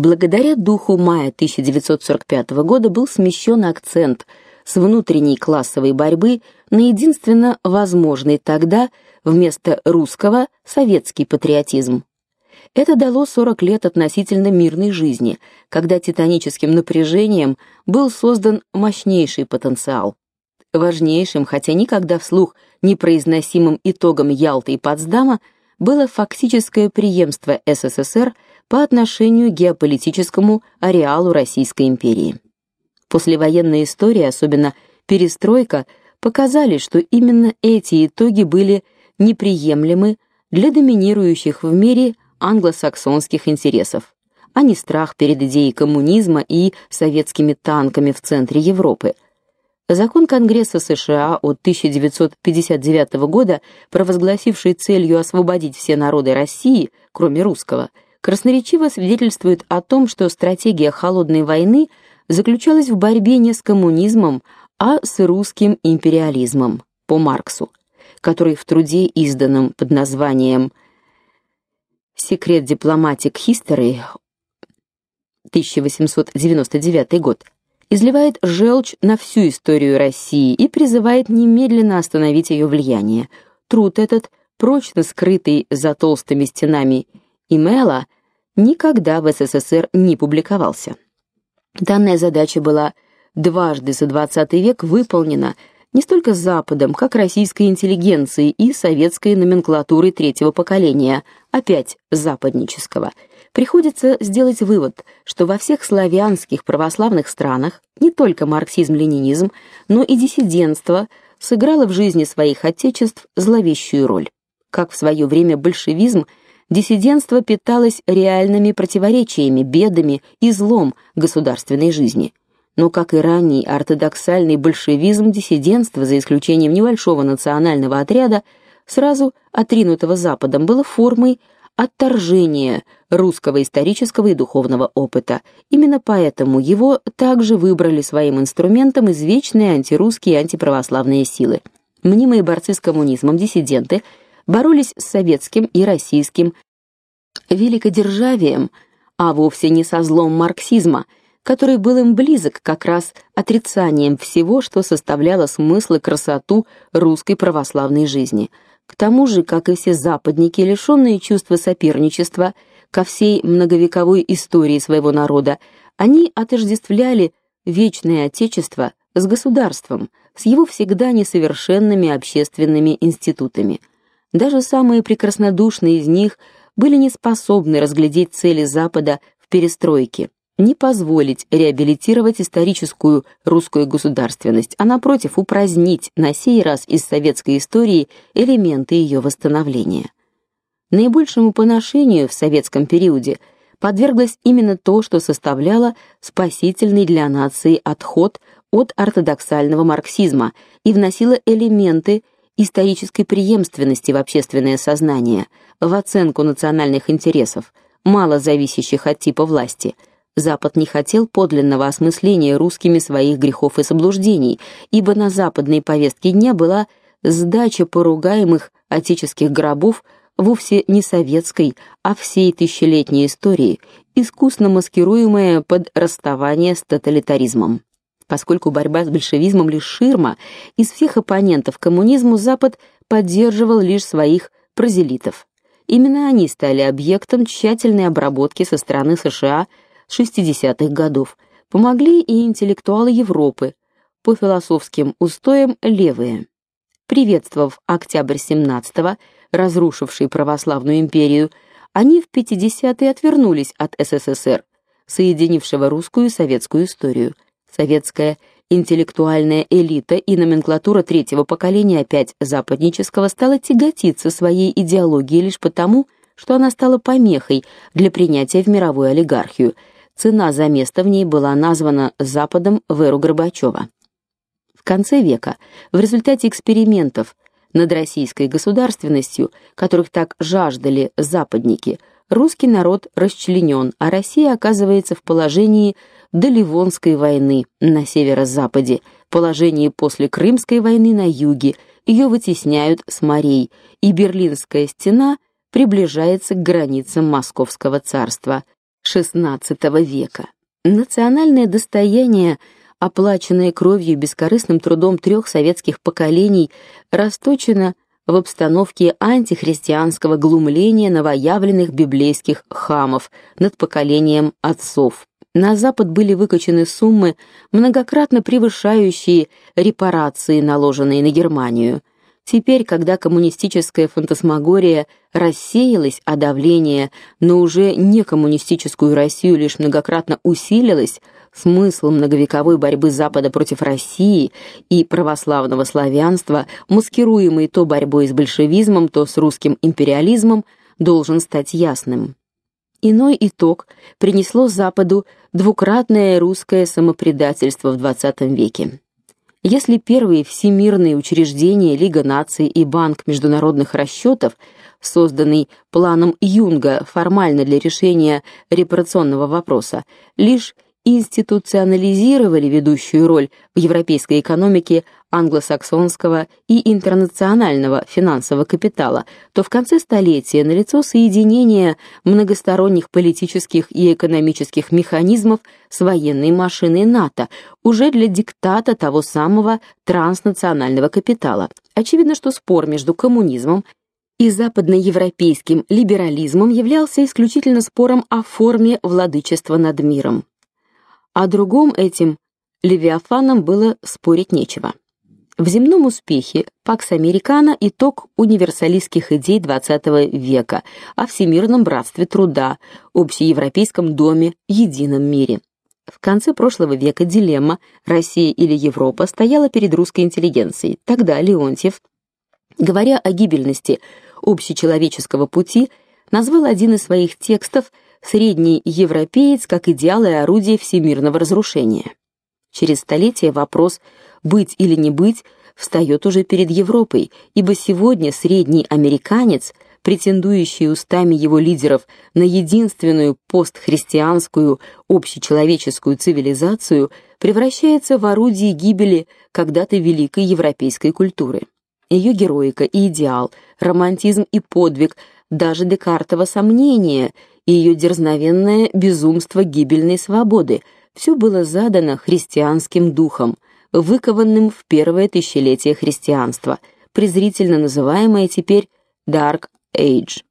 Благодаря духу мая 1945 года был смещен акцент с внутренней классовой борьбы на единственно возможный тогда вместо русского советский патриотизм. Это дало 40 лет относительно мирной жизни, когда титаническим напряжением был создан мощнейший потенциал. Важнейшим, хотя никогда вслух не произносимым итогом Ялты и Потсдама было фактическое преемство СССР по отношению к геополитическому ареалу Российской империи. Послевоенная история, особенно перестройка, показали, что именно эти итоги были неприемлемы для доминирующих в мире англосаксонских интересов, а не страх перед идеей коммунизма и советскими танками в центре Европы. Закон Конгресса США от 1959 года, провозгласивший целью освободить все народы России, кроме русского, красноречиво свидетельствует о том, что стратегия холодной войны заключалась в борьбе не с коммунизмом, а с русским империализмом по Марксу, который в труде, изданном под названием Секрет Diplomatic History 1899 год изливает желчь на всю историю России и призывает немедленно остановить ее влияние. Труд этот, прочно скрытый за толстыми стенами имейла, никогда в СССР не публиковался. Данная задача была дважды за 20 век выполнена не столько Западом, как российской интеллигенцией и советской номенклатурой третьего поколения, опять западнического. Приходится сделать вывод, что во всех славянских православных странах не только марксизм-ленинизм, но и диссидентство сыграло в жизни своих отечеств зловещую роль. Как в свое время большевизм, диссидентство питалось реальными противоречиями, бедами и злом государственной жизни но, как и ранний ортодоксальный большевизм, диссидентство, за исключением небольшого национального отряда, сразу отринутого Западом, было формой отторжения русского исторического и духовного опыта. Именно поэтому его также выбрали своим инструментом извечные антирусские и антиправославные силы. Мнимые борцы с коммунизмом, диссиденты, боролись с советским и российским великодержавием, а вовсе не со злом марксизма – который был им близок как раз отрицанием всего, что составляло смысл и красоту русской православной жизни. К тому же, как и все западники, лишенные чувства соперничества ко всей многовековой истории своего народа, они отождествляли вечное отечество с государством, с его всегда несовершенными общественными институтами. Даже самые прекраснодушные из них были не способны разглядеть цели Запада в перестройке не позволить реабилитировать историческую русскую государственность, а напротив упразднить на сей раз из советской истории элементы ее восстановления. Наибольшему поношению в советском периоде подверглось именно то, что составляло спасительный для нации отход от ортодоксального марксизма и вносило элементы исторической преемственности в общественное сознание, в оценку национальных интересов, мало зависящих от типа власти – Запад не хотел подлинного осмысления русскими своих грехов и заблуждений, ибо на западной повестке дня была сдача поругаемых отеческих гробов вовсе не советской, а всей тысячелетней истории, искусно маскируемая под расставание с тоталитаризмом. Поскольку борьба с большевизмом лишь ширма, из всех оппонентов коммунизму Запад поддерживал лишь своих прозелитов. Именно они стали объектом тщательной обработки со стороны США 60-х годов. Помогли и интеллектуалы Европы, по философским устоям левые. Приветствовав октябрь 17-го, разрушивший православную империю, они в 50-е отвернулись от СССР, соединившего русскую и советскую историю. Советская интеллектуальная элита и номенклатура третьего поколения опять западнического стала тяготиться своей идеологией лишь потому, что она стала помехой для принятия в мировую олигархию – Цена за место в ней была названа Западом в эру Горбачева. В конце века, в результате экспериментов над российской государственностью, которых так жаждали западники, русский народ расчленен, а Россия оказывается в положении до Ливонской войны на северо-западе, положении после Крымской войны на юге, ее вытесняют с морей, и Берлинская стена приближается к границам Московского царства – XVI века. Национальное достояние, оплаченное кровью и бескорыстным трудом трех советских поколений, расточено в обстановке антихристианского глумления новоявленных библейских хамов над поколением отцов. На Запад были выкачаны суммы, многократно превышающие репарации, наложенные на Германию. Теперь, когда коммунистическая фантасмагория рассеялась, а давление на уже не коммунистическую Россию лишь многократно усилилось, смысл многовековой борьбы Запада против России и православного славянства, маскируемый то борьбой с большевизмом, то с русским империализмом, должен стать ясным. Иной итог принесло Западу двукратное русское самопредательство в XX веке. Если первые всемирные учреждения Лига наций и Банк международных расчетов, созданный планом Юнга формально для решения репарационного вопроса, лишь институционализировали ведущую роль в европейской экономике англосаксонского и интернационального финансового капитала, то в конце столетия налицо соединение многосторонних политических и экономических механизмов с военной машиной НАТО, уже для диктата того самого транснационального капитала. Очевидно, что спор между коммунизмом и западноевропейским либерализмом являлся исключительно спором о форме владычества над миром. О другом этим левиафанам было спорить нечего. В земном успехе Пакс Американо итог универсалистских идей XX века о всемирном братстве труда, общеевропейском доме, едином мире. В конце прошлого века дилемма Россия или Европа стояла перед русской интеллигенцией. Тогда Леонтьев, говоря о гибельности общечеловеческого пути, назвал один из своих текстов средний европеец как идеал и орудие всемирного разрушения. Через столетия вопрос быть или не быть встает уже перед Европой, ибо сегодня средний американец, претендующий устами его лидеров на единственную постхристианскую общечеловеческую цивилизацию, превращается в орудие гибели когда-то великой европейской культуры. Ее героика и идеал, романтизм и подвиг, даже Декартово сомнение и ее дерзновенное безумство гибельной свободы все было задано христианским духом – выкованным в первое тысячелетие христианства, презрительно называемое теперь Dark Age.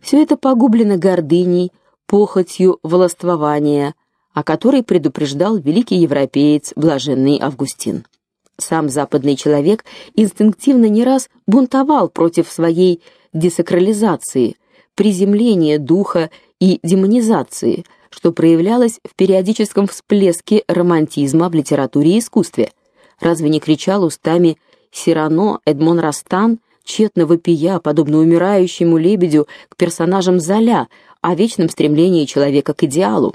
Все это погублено гордыней, похотью властвования, о которой предупреждал великий европеец блаженный Августин. Сам западный человек инстинктивно не раз бунтовал против своей десакрализации, приземления духа и демонизации, что проявлялось в периодическом всплеске романтизма в литературе и искусстве. Разве не кричал устами Сирано Эдмон Растан, тщетно вопия, подобно умирающему лебедю, к персонажам Золя о вечном стремлении человека к идеалу?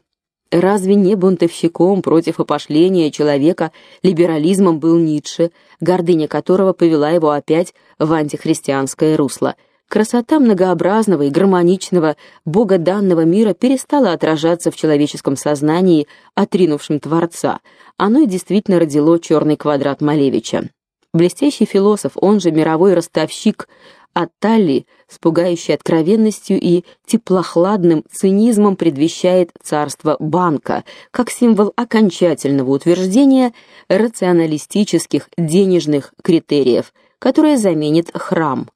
Разве не бунтовщиком против опошления человека либерализмом был Ницше, гордыня которого повела его опять в антихристианское русло – Красота многообразного и гармоничного богоданного мира перестала отражаться в человеческом сознании, отринувшем Творца. Оно действительно родило черный квадрат Малевича. Блестящий философ, он же мировой ростовщик Аттали, с пугающей откровенностью и теплохладным цинизмом предвещает царство банка, как символ окончательного утверждения рационалистических денежных критериев, которое заменит храм.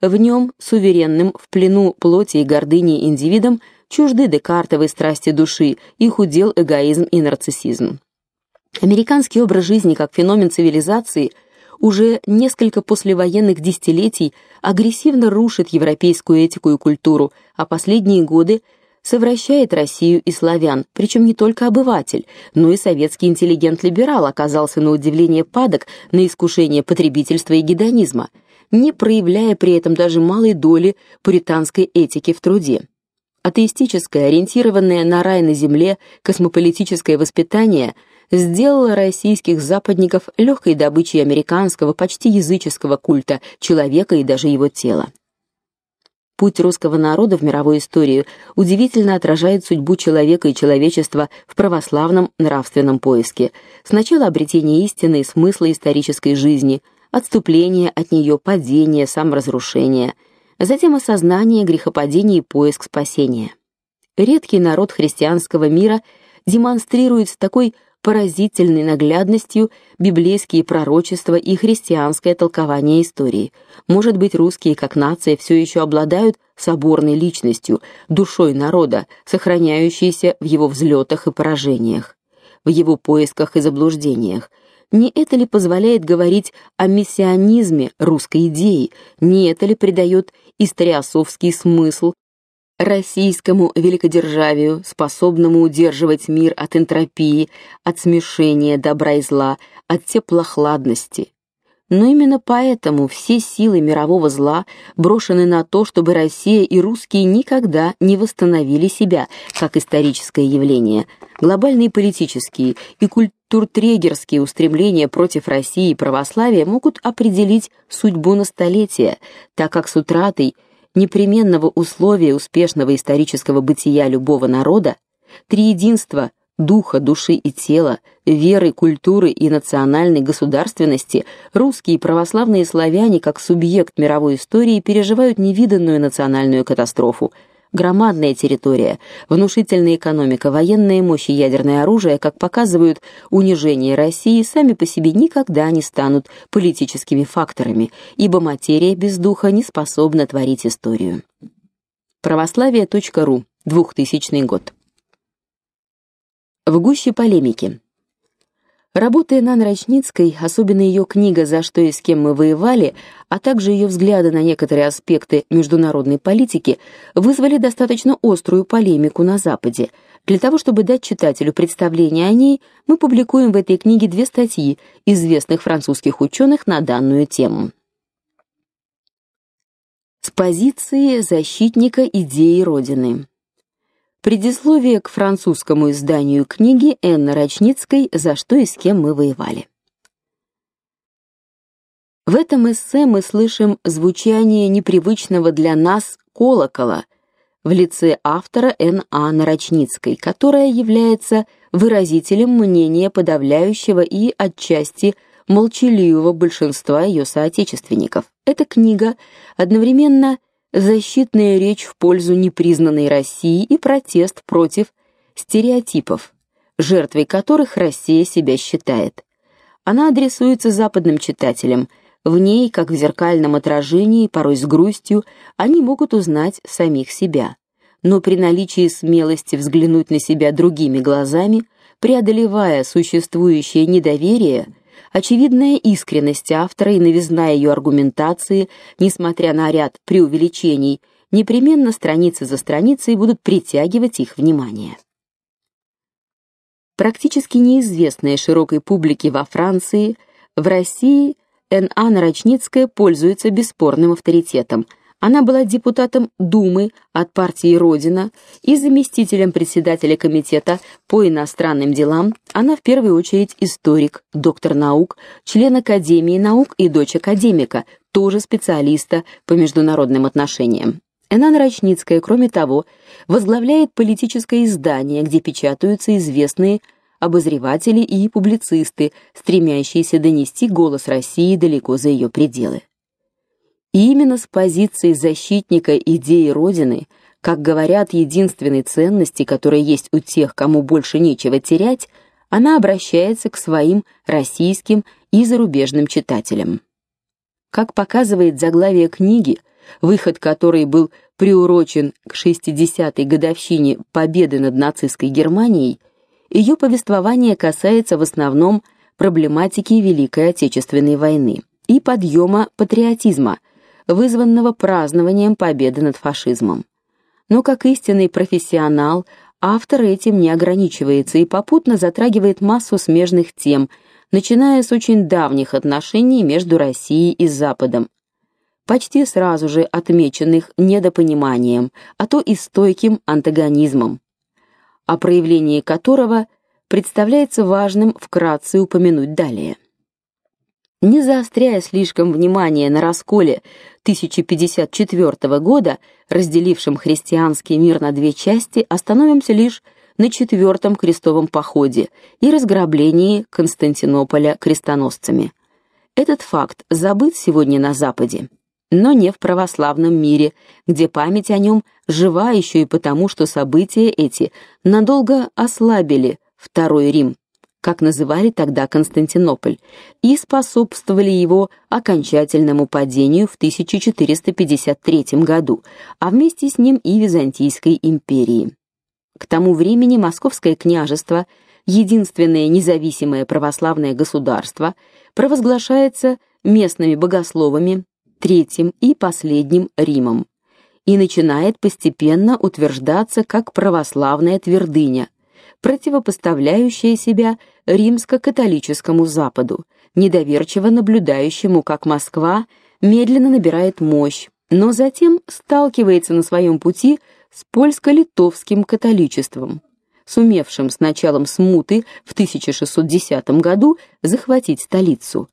В нем, суверенным, в плену плоти и гордыни индивидом, чужды декартовой страсти души, их удел эгоизм и нарциссизм. Американский образ жизни как феномен цивилизации уже несколько послевоенных десятилетий агрессивно рушит европейскую этику и культуру, а последние годы совращает Россию и славян, причем не только обыватель, но и советский интеллигент-либерал оказался на удивление падок на искушение потребительства и гедонизма – не проявляя при этом даже малой доли пуританской этики в труде. Атеистическое, ориентированное на рай на земле космополитическое воспитание сделало российских западников легкой добычей американского, почти языческого культа человека и даже его тела. Путь русского народа в мировой истории удивительно отражает судьбу человека и человечества в православном нравственном поиске. Сначала обретение истины и смысла исторической жизни – отступление от нее, падение, саморазрушение, затем осознание грехопадения и поиск спасения. редкий народ христианского мира демонстрирует с такой поразительной наглядностью библейские пророчества и христианское толкование истории. Может быть, русские как нация все еще обладают соборной личностью, душой народа, сохраняющейся в его взлетах и поражениях, в его поисках и заблуждениях. Не это ли позволяет говорить о мессианизме русской идеи? Не это ли придает историосовский смысл российскому великодержавию, способному удерживать мир от энтропии, от смешения добра и зла, от теплохладности. Но именно поэтому все силы мирового зла брошены на то, чтобы Россия и русские никогда не восстановили себя как историческое явление. Глобальные политические и культуртрегерские устремления против России и православия могут определить судьбу на столетия, так как с утратой непременного условия успешного исторического бытия любого народа, триединства духа, души и тела, веры, культуры и национальной государственности, русские православные славяне как субъект мировой истории переживают невиданную национальную катастрофу. Громадная территория, внушительная экономика, военная мощь и ядерное оружие, как показывают унижение России, сами по себе никогда не станут политическими факторами, ибо материя без духа не способна творить историю. православие.ру 2000 год. В гуще полемики. Работая на Нарочницкой, особенно ее книга «За что и с кем мы воевали», а также ее взгляды на некоторые аспекты международной политики вызвали достаточно острую полемику на Западе. Для того, чтобы дать читателю представление о ней, мы публикуем в этой книге две статьи известных французских ученых на данную тему. С позиции защитника идеи Родины. Предисловие к французскому изданию книги Энны Рачницкой «За что и с кем мы воевали». В этом эссе мы слышим звучание непривычного для нас колокола в лице автора Н.А. Нарочницкой, которая является выразителем мнения подавляющего и отчасти молчаливого большинства ее соотечественников. Эта книга одновременно защитная речь в пользу непризнанной России и протест против стереотипов, жертвой которых Россия себя считает. Она адресуется западным читателям. В ней, как в зеркальном отражении, порой с грустью, они могут узнать самих себя. Но при наличии смелости взглянуть на себя другими глазами, преодолевая существующее недоверие, Очевидная искренность автора и новизна ее аргументации, несмотря на ряд преувеличений, непременно страницы за страницей будут притягивать их внимание. Практически неизвестная широкой публике во Франции, в России Н.А. Нарочницкая пользуется бесспорным авторитетом – она была депутатом Думы от партии Родина и заместителем председателя комитета по иностранным делам. Она в первую очередь историк, доктор наук, член Академии наук и дочь академика, тоже специалиста по международным отношениям. Энан Рачницкая, кроме того, возглавляет политическое издание, где печатаются известные обозреватели и публицисты, стремящиеся донести голос России далеко за ее пределы. И именно с позиции защитника идеи Родины, как говорят, единственной ценности, которая есть у тех, кому больше нечего терять, она обращается к своим российским и зарубежным читателям. Как показывает заглавие книги, выход которой был приурочен к 60-й годовщине победы над нацистской Германией, ее повествование касается в основном проблематики Великой Отечественной войны и подъема патриотизма, вызванного празднованием победы над фашизмом. Но как истинный профессионал, автор этим не ограничивается и попутно затрагивает массу смежных тем, начиная с очень давних отношений между Россией и Западом, почти сразу же отмеченных недопониманием, а то и стойким антагонизмом, о проявлении которого представляется важным вкратце упомянуть далее. Не заостряя слишком внимание на расколе 1054 года, разделившем христианский мир на две части, остановимся лишь на четвертом крестовом походе и разграблении Константинополя крестоносцами. Этот факт забыт сегодня на западе. но не в православном мире, где память о нем жива еще и потому, что события эти надолго ослабили Второй Рим, как называли тогда Константинополь, и способствовали его окончательному падению в 1453 году, а вместе с ним и Византийской империи. К тому времени Московское княжество, единственное независимое православное государство, провозглашается местными богословами третьим и последним Римом и начинает постепенно утверждаться как православная твердыня, противопоставляющая себя римско-католическому Западу, недоверчиво наблюдающему, как Москва медленно набирает мощь, но затем сталкивается на своем пути с польско-литовским католичеством, сумевшим с началом смуты в 1610 году захватить столицу.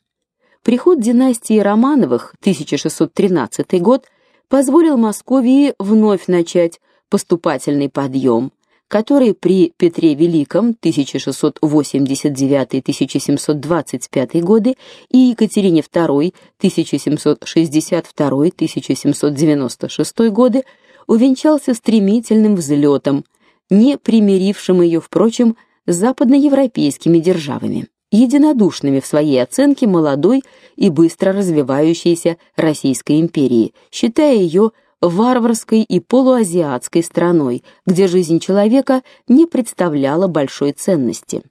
Приход династии Романовых, 1613 год, позволил Московии вновь начать поступательный подъем, который при Петре Великом 1689-1725 годы и Екатерине II 1762-1796 годы увенчался стремительным взлетом, не примирившим ее, впрочем, с западноевропейскими державами единодушными в своей оценке молодой и быстро развивающейся Российской империи, считая ее варварской и полуазиатской страной, где жизнь человека не представляла большой ценности.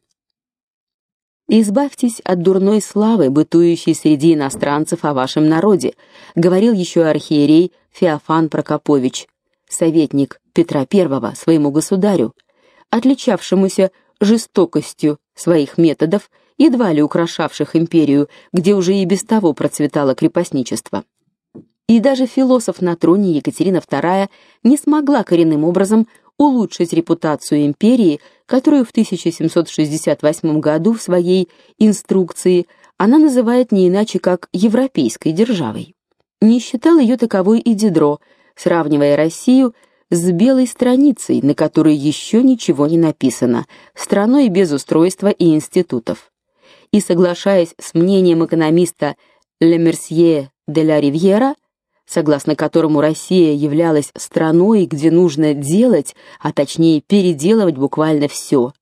Избавьтесь от дурной славы, бытующей среди иностранцев о вашем народе, говорил еще архиерей Феофан Прокопович, советник Петра I своему государю, отличавшемуся жестокостью своих методов едва ли украшавших империю, где уже и без того процветало крепостничество. И даже философ на троне Екатерина II не смогла коренным образом улучшить репутацию империи, которую в 1768 году в своей инструкции она называет не иначе как европейской державой. Не считал ее таковой и Дидро, сравнивая Россию с белой страницей, на которой еще ничего не написано, страной без устройства и институтов и соглашаясь с мнением экономиста Лемерсье де ла Ривьера, согласно которому Россия являлась страной, где нужно делать, а точнее переделывать буквально все.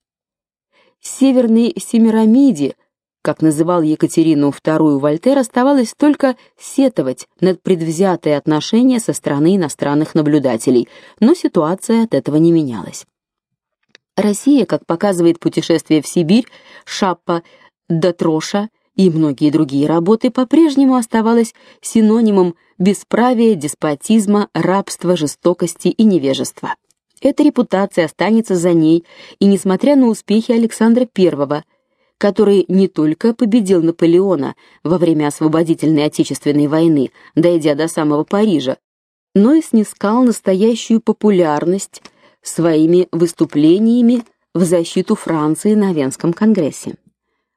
Северной Семирамиде, как называл Екатерину II Вольтер, оставалось только сетовать над предвзятое отношение со стороны иностранных наблюдателей, но ситуация от этого не менялась. Россия, как показывает путешествие в Сибирь, Шаппа Дотроша и многие другие работы по-прежнему оставалась синонимом бесправия, деспотизма, рабства, жестокости и невежества. Эта репутация останется за ней, и несмотря на успехи Александра I, который не только победил Наполеона во время освободительной Отечественной войны, дойдя до самого Парижа, но и снискал настоящую популярность своими выступлениями в защиту Франции на Венском конгрессе.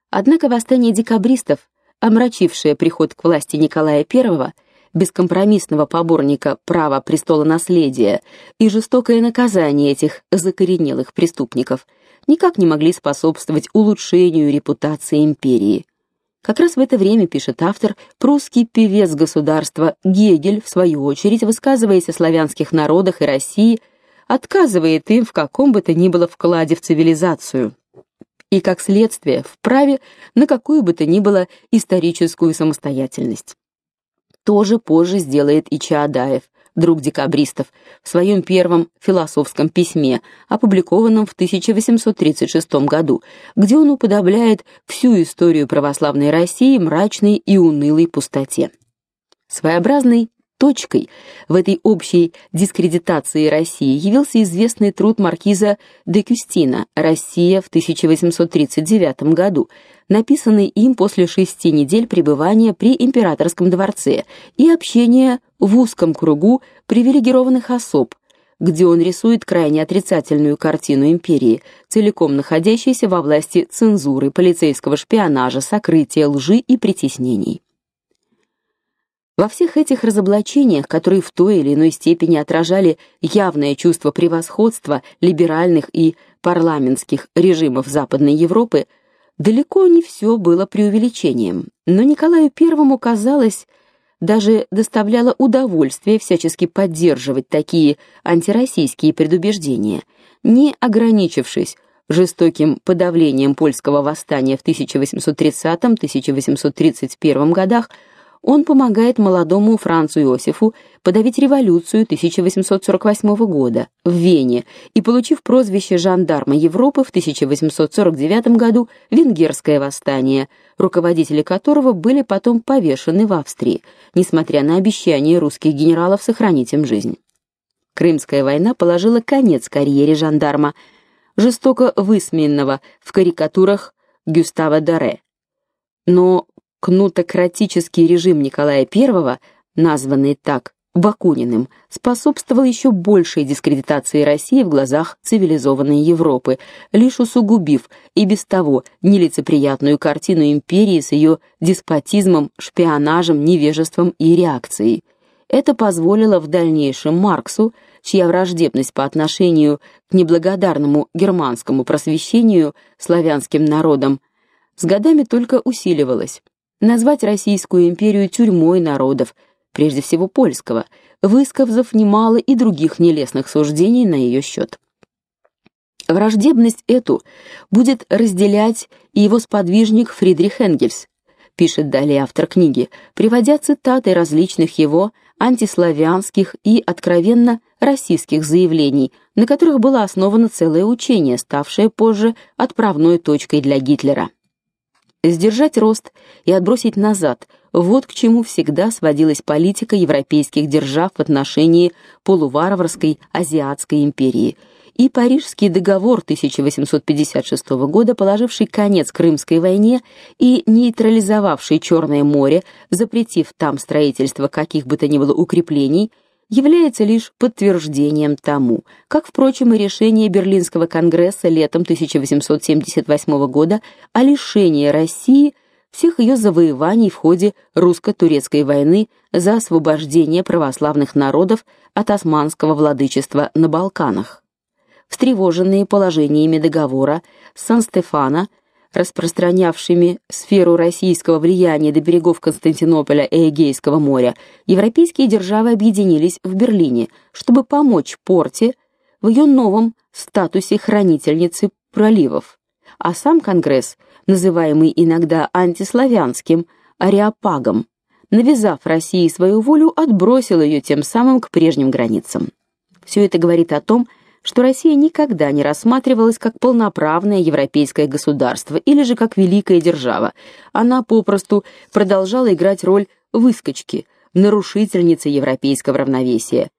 Однако восстание декабристов, омрачившее приход к власти Николая I, бескомпромиссного поборника права престола наследия и жестокое наказание этих закоренелых преступников, никак не могли способствовать улучшению репутации империи. Как раз в это время, пишет автор, прусский певец государства Гегель, в свою очередь, высказываясь о славянских народах и России, отказывает им в каком бы то ни было вкладе в цивилизацию и, как следствие, вправе на какую бы то ни было историческую самостоятельность. Тоже позже сделает и Чаадаев, друг декабристов, в своем первом философском письме, опубликованном в 1836 году, где он уподобляет всю историю православной России мрачной и унылой пустоте. Своеобразный Точкой в этой общей дискредитации России явился известный труд маркиза де Кюстина «Россия в 1839 году», написанный им после шести недель пребывания при императорском дворце и общения в узком кругу привилегированных особ, где он рисует крайне отрицательную картину империи, целиком находящейся во власти цензуры, полицейского шпионажа, сокрытия, лжи и притеснений. Во всех этих разоблачениях, которые в той или иной степени отражали явное чувство превосходства либеральных и парламентских режимов Западной Европы, далеко не все было преувеличением. Но Николаю I казалось даже доставляло удовольствие всячески поддерживать такие антироссийские предубеждения, не ограничившись жестоким подавлением польского восстания в 1830-1831 годах, он помогает молодому Францу Иосифу подавить революцию 1848 года в Вене и получив прозвище жандарма Европы в 1849 году венгерское восстание, руководители которого были потом повешены в Австрии, несмотря на обещания русских генералов сохранить им жизнь. Крымская война положила конец карьере жандарма, жестоко высмеянного в карикатурах Гюстава Доре. Но кнутократический режим Николая I, названный так Бакуниным, способствовал еще большей дискредитации России в глазах цивилизованной Европы, лишь усугубив и без того нелицеприятную картину империи с ее деспотизмом, шпионажем, невежеством и реакцией. Это позволило в дальнейшем Марксу, чья враждебность по отношению к неблагодарному германскому просвещению славянским народам с годами только усиливалась назвать Российскую империю тюрьмой народов, прежде всего польского, высказав немало и других нелестных суждений на ее счет. Враждебность эту будет разделять и его сподвижник Фридрих Энгельс, пишет далее автор книги, приводя цитаты различных его антиславянских и откровенно российских заявлений, на которых было основано целое учение, ставшее позже отправной точкой для Гитлера. Сдержать рост и отбросить назад вот к чему всегда сводилась политика европейских держав в отношении полуварварской азиатской империи. И Парижский договор 1856 года, положивший конец Крымской войне и нейтрализовавший Черное море, запретив там строительство каких бы то ни было укреплений, является лишь подтверждением тому, как, впрочем, и решение Берлинского конгресса летом 1878 года о лишении России всех ее завоеваний в ходе русско-турецкой войны за освобождение православных народов от османского владычества на Балканах. Встревоженные положениями договора Сан-Стефано распространявшими сферу российского влияния до берегов Константинополя и Эгейского моря, европейские державы объединились в Берлине, чтобы помочь Порте в ее новом статусе хранительницы проливов. А сам Конгресс, называемый иногда антиславянским ареопагом, навязав России свою волю, отбросил ее тем самым к прежним границам. Все это говорит о том, что Россия никогда не рассматривалась как полноправное европейское государство или же как великая держава. Она попросту продолжала играть роль выскочки, нарушительницы европейского равновесия.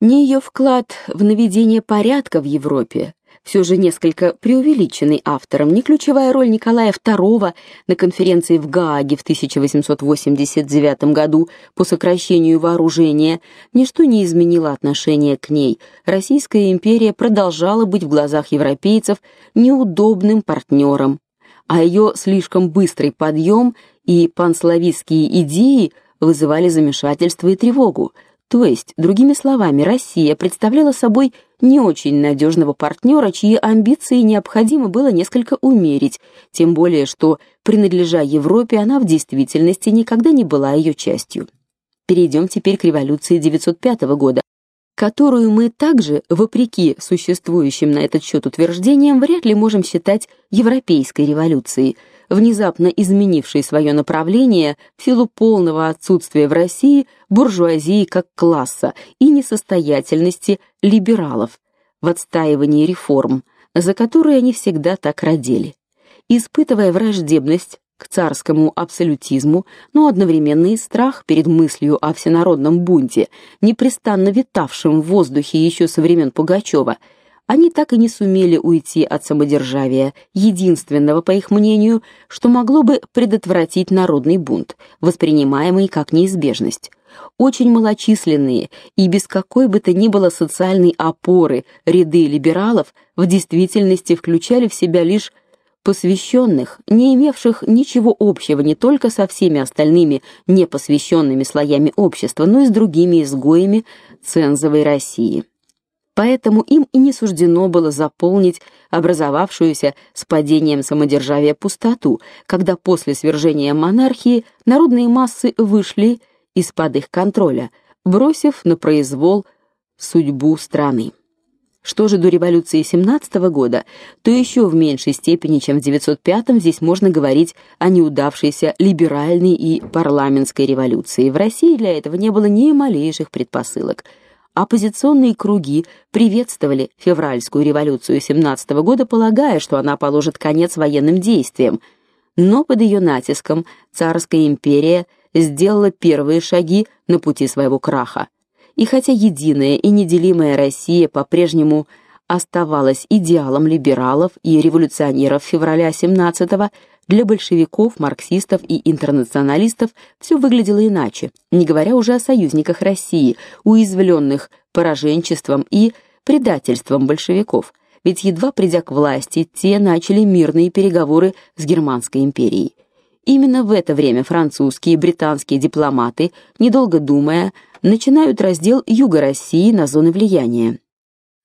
Не ее вклад в наведение порядка в Европе, все же несколько преувеличенный автором, не ключевая роль Николая II на конференции в Гааге в 1889 году по сокращению вооружения, ничто не изменило отношение к ней. Российская империя продолжала быть в глазах европейцев неудобным партнером, а ее слишком быстрый подъем и панславистские идеи вызывали замешательство и тревогу. То есть, другими словами, Россия представляла собой не очень надежного партнера, чьи амбиции необходимо было несколько умерить, тем более что, принадлежа Европе, она в действительности никогда не была ее частью. Перейдем теперь к революции 905 года, которую мы также, вопреки существующим на этот счет утверждениям, вряд ли можем считать европейской революцией – внезапно изменивший свое направление в силу полного отсутствия в России буржуазии как класса и несостоятельности либералов в отстаивании реформ, за которые они всегда так родили. Испытывая враждебность к царскому абсолютизму, но одновременно и страх перед мыслью о всенародном бунте, непрестанно витавшем в воздухе еще со времен Пугачева, они так и не сумели уйти от самодержавия, единственного, по их мнению, что могло бы предотвратить народный бунт, воспринимаемый как неизбежность. Очень малочисленные и без какой бы то ни было социальной опоры ряды либералов в действительности включали в себя лишь посвященных, не имевших ничего общего не только со всеми остальными непосвященными слоями общества, но и с другими изгоями цензовой России. Поэтому им и не суждено было заполнить образовавшуюся с падением самодержавия пустоту, когда после свержения монархии народные массы вышли из-под их контроля, бросив на произвол судьбу страны. Что же до революции 17 года, то еще в меньшей степени, чем в 905 здесь можно говорить о неудавшейся либеральной и парламентской революции. В России для этого не было ни малейших предпосылок. Оппозиционные круги приветствовали февральскую революцию 17 года, полагая, что она положит конец военным действиям. Но под ее натиском царская империя сделала первые шаги на пути своего краха. И хотя единая и неделимая Россия по-прежнему оставалась идеалом либералов и революционеров февраля 17-го, для большевиков, марксистов и интернационалистов все выглядело иначе, не говоря уже о союзниках России, уязвленных пораженчеством и предательством большевиков. Ведь едва придя к власти, те начали мирные переговоры с германской империей. Именно в это время французские и британские дипломаты, недолго думая, начинают раздел Юга России на зоны влияния.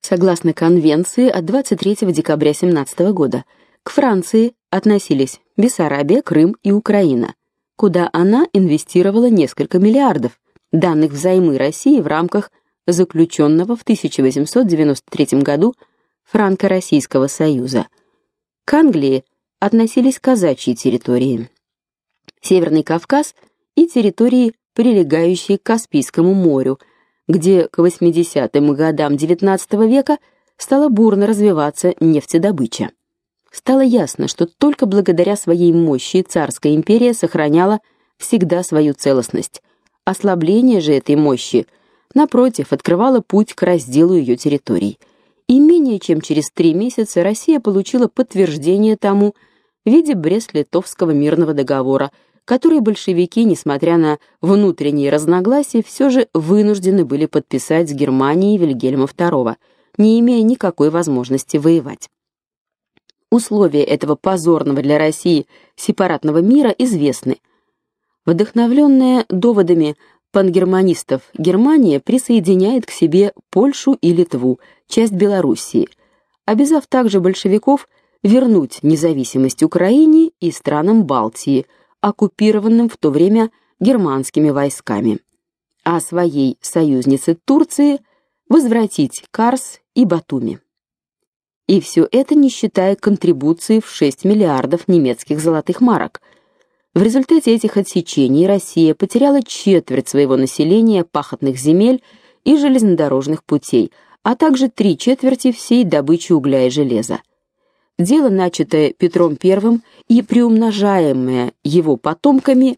Согласно конвенции от 23 декабря 17 года, к Франции относились Бессарабия, Крым и Украина, куда она инвестировала несколько миллиардов, данных взаймы России в рамках заключенного в 1893 году Франко-Российского союза. К Англии относились казачьи территории. Северный Кавказ и территории, прилегающие к Каспийскому морю, где к 80-м годам XIX века стала бурно развиваться нефтедобыча. Стало ясно, что только благодаря своей мощи царская империя сохраняла всегда свою целостность. Ослабление же этой мощи напротив открывало путь к разделу ее территорий. И менее чем через три месяца Россия получила подтверждение тому в виде Брест-Литовского мирного договора, которые большевики, несмотря на внутренние разногласия, все же вынуждены были подписать с Германией Вильгельма II, не имея никакой возможности воевать. Условия этого позорного для России сепаратного мира известны. Вдохновленная доводами пангерманистов, Германия присоединяет к себе Польшу и Литву, часть Белоруссии, обязав также большевиков вернуть независимость Украине и странам Балтии – оккупированным в то время германскими войсками, а своей союзнице Турции возвратить Карс и Батуми. И все это не считая контрибуции в 6 миллиардов немецких золотых марок. В результате этих отсечений Россия потеряла четверть своего населения, пахотных земель и железнодорожных путей, а также три четверти всей добычи угля и железа. Дело, начатое Петром I и приумножаемое его потомками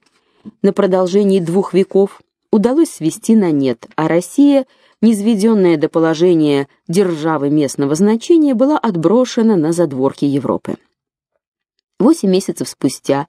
на продолжении двух веков, удалось свести на нет, а Россия, низведенная до положения державы местного значения, была отброшена на задворки Европы. Восемь месяцев спустя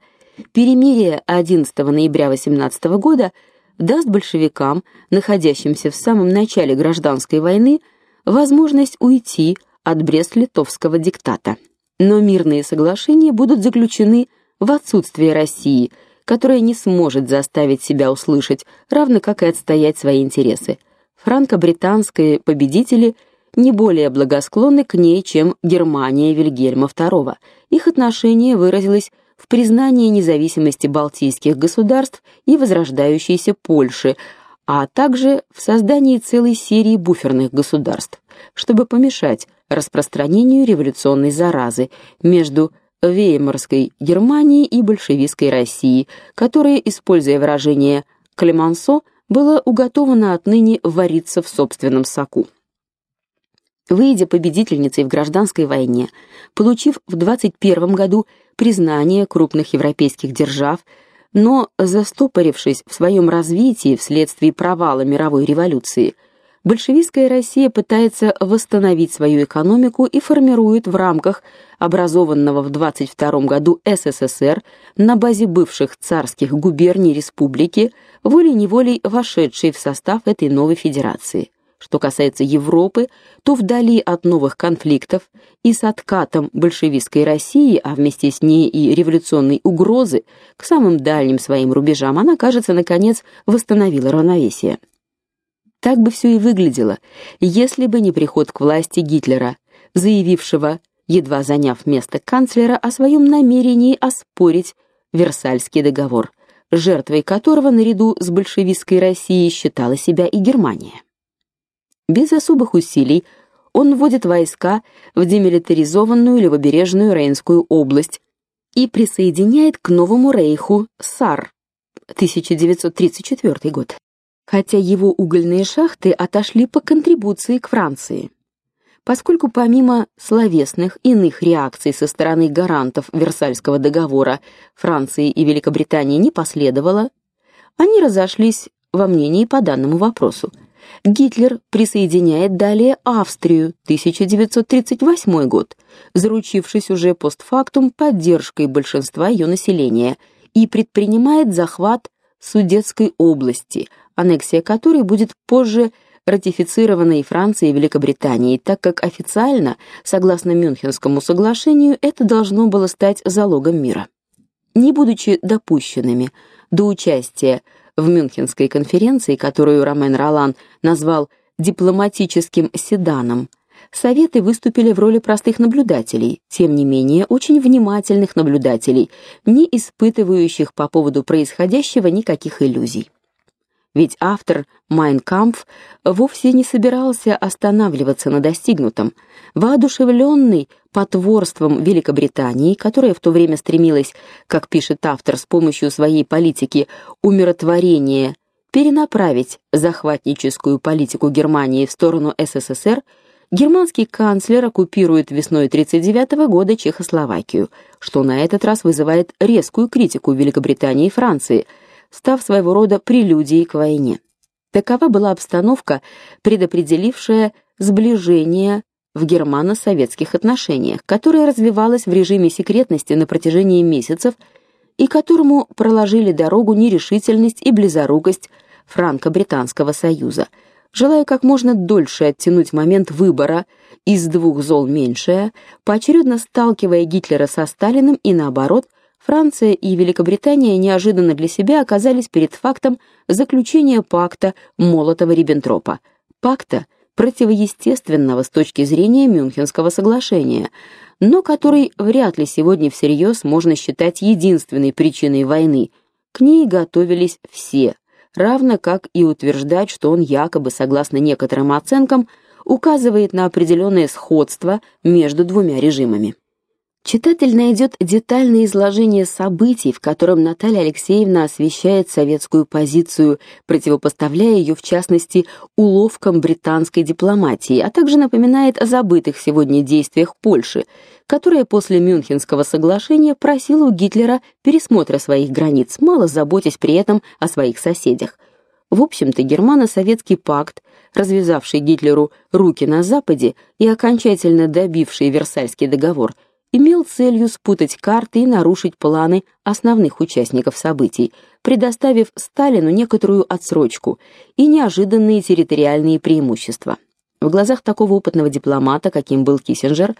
перемирие 11 ноября 18 года даст большевикам, находящимся в самом начале гражданской войны, возможность уйти от Брест-Литовского диктата но мирные соглашения будут заключены в отсутствие России, которая не сможет заставить себя услышать, равно как и отстоять свои интересы. Франко-британские победители не более благосклонны к ней, чем Германия Вильгельма II. Их отношение выразилось в признании независимости балтийских государств и возрождающейся Польши, а также в создании целой серии буферных государств, чтобы помешать распространению революционной заразы между Веймарской Германией и большевистской Россией, которая, используя выражение Клемансо, было уготовано отныне вариться в собственном соку. Выйдя победительницей в гражданской войне, получив в 21 году признание крупных европейских держав, но застопорившись в своем развитии вследствие провала мировой революции – большевистская Россия пытается восстановить свою экономику и формирует в рамках образованного в 22 году СССР на базе бывших царских губерний республики волей-неволей вошедшей в состав этой новой федерации. Что касается Европы, то вдали от новых конфликтов и с откатом большевистской России, а вместе с ней и революционной угрозы к самым дальним своим рубежам, она, кажется, наконец восстановила равновесие. Так бы все и выглядело, если бы не приход к власти Гитлера, заявившего, едва заняв место канцлера, о своем намерении оспорить Версальский договор, жертвой которого наряду с большевистской Россией считала себя и Германия. Без особых усилий он вводит войска в демилитаризованную левобережную Рейнскую область и присоединяет к новому рейху САР 1934 год хотя его угольные шахты отошли по контрибуции к Франции. Поскольку помимо словесных иных реакций со стороны гарантов Версальского договора Франции и Великобритании не последовало, они разошлись во мнении по данному вопросу. Гитлер присоединяет далее Австрию, 1938 год, заручившись уже постфактум поддержкой большинства ее населения, и предпринимает захват Судетской области, аннексия которой будет позже ратифицирована и Францией, и Великобританией, так как официально, согласно Мюнхенскому соглашению, это должно было стать залогом мира. Не будучи допущенными до участия в Мюнхенской конференции, которую Ромен Ролан назвал дипломатическим седаном, Советы выступили в роли простых наблюдателей, тем не менее очень внимательных наблюдателей, не испытывающих по поводу происходящего никаких иллюзий ведь автор Mein Kampf вовсе не собирался останавливаться на достигнутом. Воодушевленный потворством Великобритании, которая в то время стремилась, как пишет автор, с помощью своей политики умиротворения перенаправить захватническую политику Германии в сторону СССР, германский канцлер оккупирует весной 1939 года Чехословакию, что на этот раз вызывает резкую критику Великобритании и Франции – став своего рода прелюдией к войне. Такова была обстановка, предопределившая сближение в германо-советских отношениях, которое развивалось в режиме секретности на протяжении месяцев и которому проложили дорогу нерешительность и близорукость франко-британского союза. Желая как можно дольше оттянуть момент выбора из двух зол меньшее, поочередно сталкивая Гитлера со Сталиным и наоборот – Франция и Великобритания неожиданно для себя оказались перед фактом заключения пакта Молотова-Риббентропа. Пакта противоестественного с точки зрения Мюнхенского соглашения, но который вряд ли сегодня всерьез можно считать единственной причиной войны. К ней готовились все, равно как и утверждать, что он якобы, согласно некоторым оценкам, указывает на определенное сходство между двумя режимами. Читатель найдет детальное изложение событий, в котором Наталья Алексеевна освещает советскую позицию, противопоставляя ее в частности уловкам британской дипломатии, а также напоминает о забытых сегодня действиях Польши, которая после Мюнхенского соглашения просила у Гитлера пересмотра своих границ, мало заботясь при этом о своих соседях. В общем-то, германо-советский пакт, развязавший Гитлеру руки на западе и окончательно добивший Версальский договор – имел целью спутать карты и нарушить планы основных участников событий, предоставив Сталину некоторую отсрочку и неожиданные территориальные преимущества. В глазах такого опытного дипломата, каким был Киссинджер,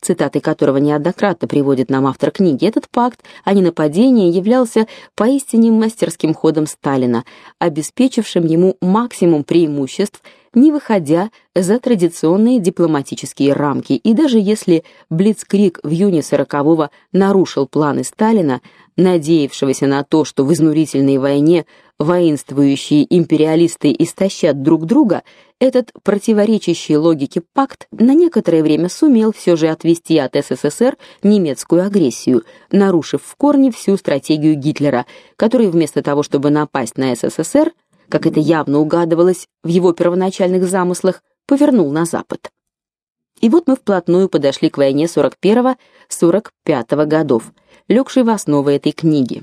цитаты которого неоднократно приводит нам автор книги, этот пакт о ненападении являлся поистине мастерским ходом Сталина, обеспечившим ему максимум преимуществ не выходя за традиционные дипломатические рамки, и даже если Блицкриг в июне 40-го нарушил планы Сталина, надеявшегося на то, что в изнурительной войне воинствующие империалисты истощат друг друга, этот противоречащий логике пакт на некоторое время сумел все же отвести от СССР немецкую агрессию, нарушив в корне всю стратегию Гитлера, который вместо того, чтобы напасть на СССР, как это явно угадывалось в его первоначальных замыслах, повернул на запад. И вот мы вплотную подошли к войне 41-45 годов, легшей в основу этой книги.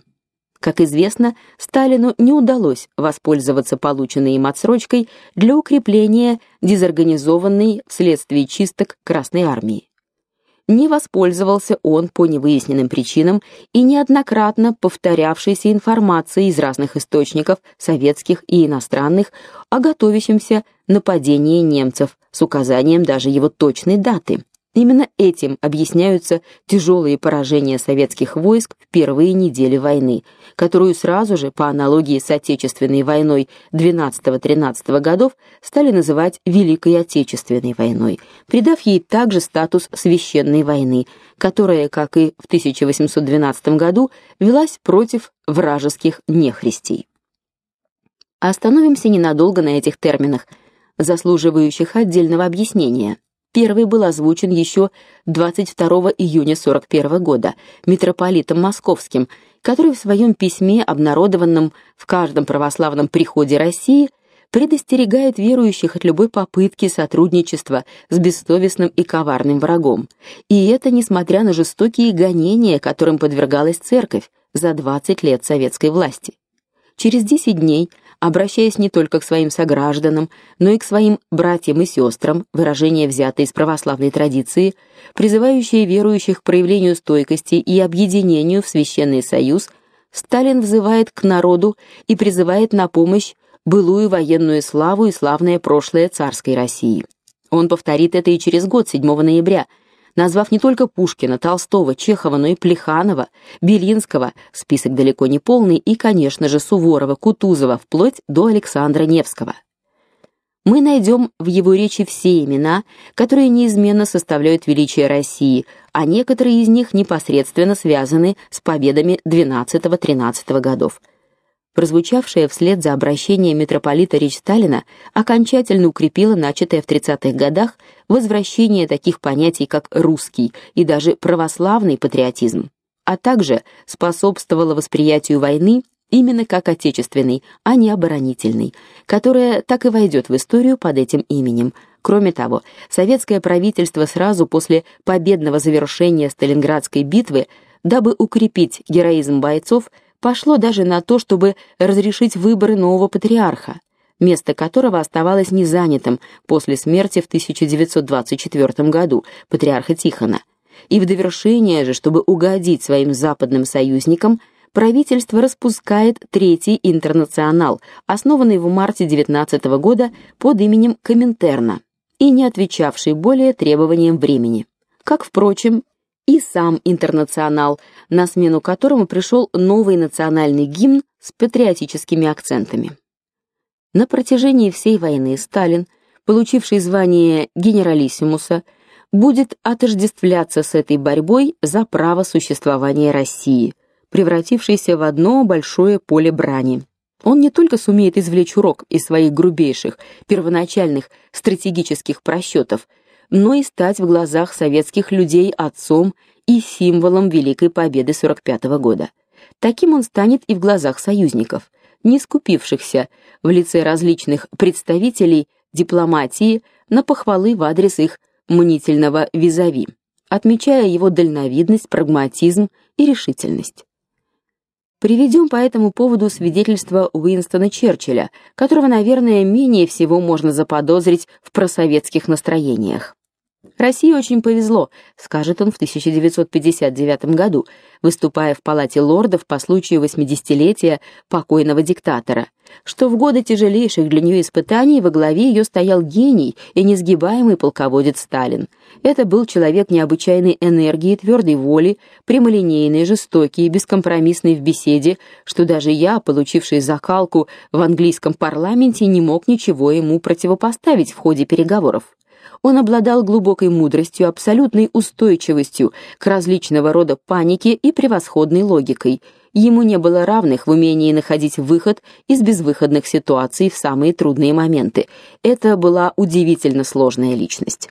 Как известно, Сталину не удалось воспользоваться полученной им отсрочкой для укрепления дезорганизованной вследствие чисток Красной армии не воспользовался он по невыясненным причинам и неоднократно повторявшейся информацией из разных источников, советских и иностранных, о готовящемся нападении немцев с указанием даже его точной даты Именно этим объясняются тяжелые поражения советских войск в первые недели войны, которую сразу же, по аналогии с Отечественной войной 12-13 годов, стали называть Великой Отечественной войной, придав ей также статус священной войны, которая, как и в 1812 году, велась против вражеских нехристей. Остановимся ненадолго на этих терминах, заслуживающих отдельного объяснения. Первый был озвучен еще 22 июня 41 года митрополитом Московским, который в своем письме, обнародованном в каждом православном приходе России, предостерегает верующих от любой попытки сотрудничества с бессовестным и коварным врагом. И это несмотря на жестокие гонения, которым подвергалась церковь за 20 лет советской власти. Через 10 дней обращаясь не только к своим согражданам, но и к своим братьям и сестрам, выражение взятое из православной традиции, призывающее верующих к проявлению стойкости и объединению в священный союз, Сталин взывает к народу и призывает на помощь былую военную славу и славное прошлое царской России. Он повторит это и через год, 7 ноября, назвав не только Пушкина, Толстого, Чехова, но и Плеханова, Белинского, список далеко не полный, и, конечно же, Суворова, Кутузова, вплоть до Александра Невского. Мы найдем в его речи все имена, которые неизменно составляют величие России, а некоторые из них непосредственно связаны с победами 12-13 годов прозвучавшая вслед за обращением митрополита речь Сталина, окончательно укрепила начатое в 30-х годах возвращение таких понятий, как русский и даже православный патриотизм, а также способствовала восприятию войны именно как отечественной, а не оборонительной, которая так и войдет в историю под этим именем. Кроме того, советское правительство сразу после победного завершения Сталинградской битвы, дабы укрепить героизм бойцов, пошло даже на то, чтобы разрешить выборы нового патриарха, место которого оставалось незанятым после смерти в 1924 году патриарха Тихона. И в довершение же, чтобы угодить своим западным союзникам, правительство распускает Третий интернационал, основанный в марте 19 года под именем Коминтерна и не отвечавший более требованиям времени. Как, впрочем, и сам интернационал, на смену которому пришел новый национальный гимн с патриотическими акцентами. На протяжении всей войны Сталин, получивший звание генералиссимуса, будет отождествляться с этой борьбой за право существования России, превратившейся в одно большое поле брани. Он не только сумеет извлечь урок из своих грубейших первоначальных стратегических просчетов, но и стать в глазах советских людей отцом и символом великой победы 45 -го года. Таким он станет и в глазах союзников, не скупившихся в лице различных представителей дипломатии на похвалы в адрес их мнительного визави, отмечая его дальновидность, прагматизм и решительность. Приведем по этому поводу свидетельство Уинстона Черчилля, которого, наверное, менее всего можно заподозрить в просоветских настроениях. России очень повезло, скажет он в 1959 году, выступая в Палате лордов по случаю восьмидесятилетия покойного диктатора, что в годы тяжелейших для нее испытаний во главе ее стоял гений и несгибаемый полководец Сталин. Это был человек необычайной энергии, твердой воли, прямолинейный, жестокий, бескомпромиссный в беседе, что даже я, получивший закалку в английском парламенте, не мог ничего ему противопоставить в ходе переговоров. Он обладал глубокой мудростью, абсолютной устойчивостью к различного рода панике и превосходной логикой. Ему не было равных в умении находить выход из безвыходных ситуаций в самые трудные моменты. Это была удивительно сложная личность.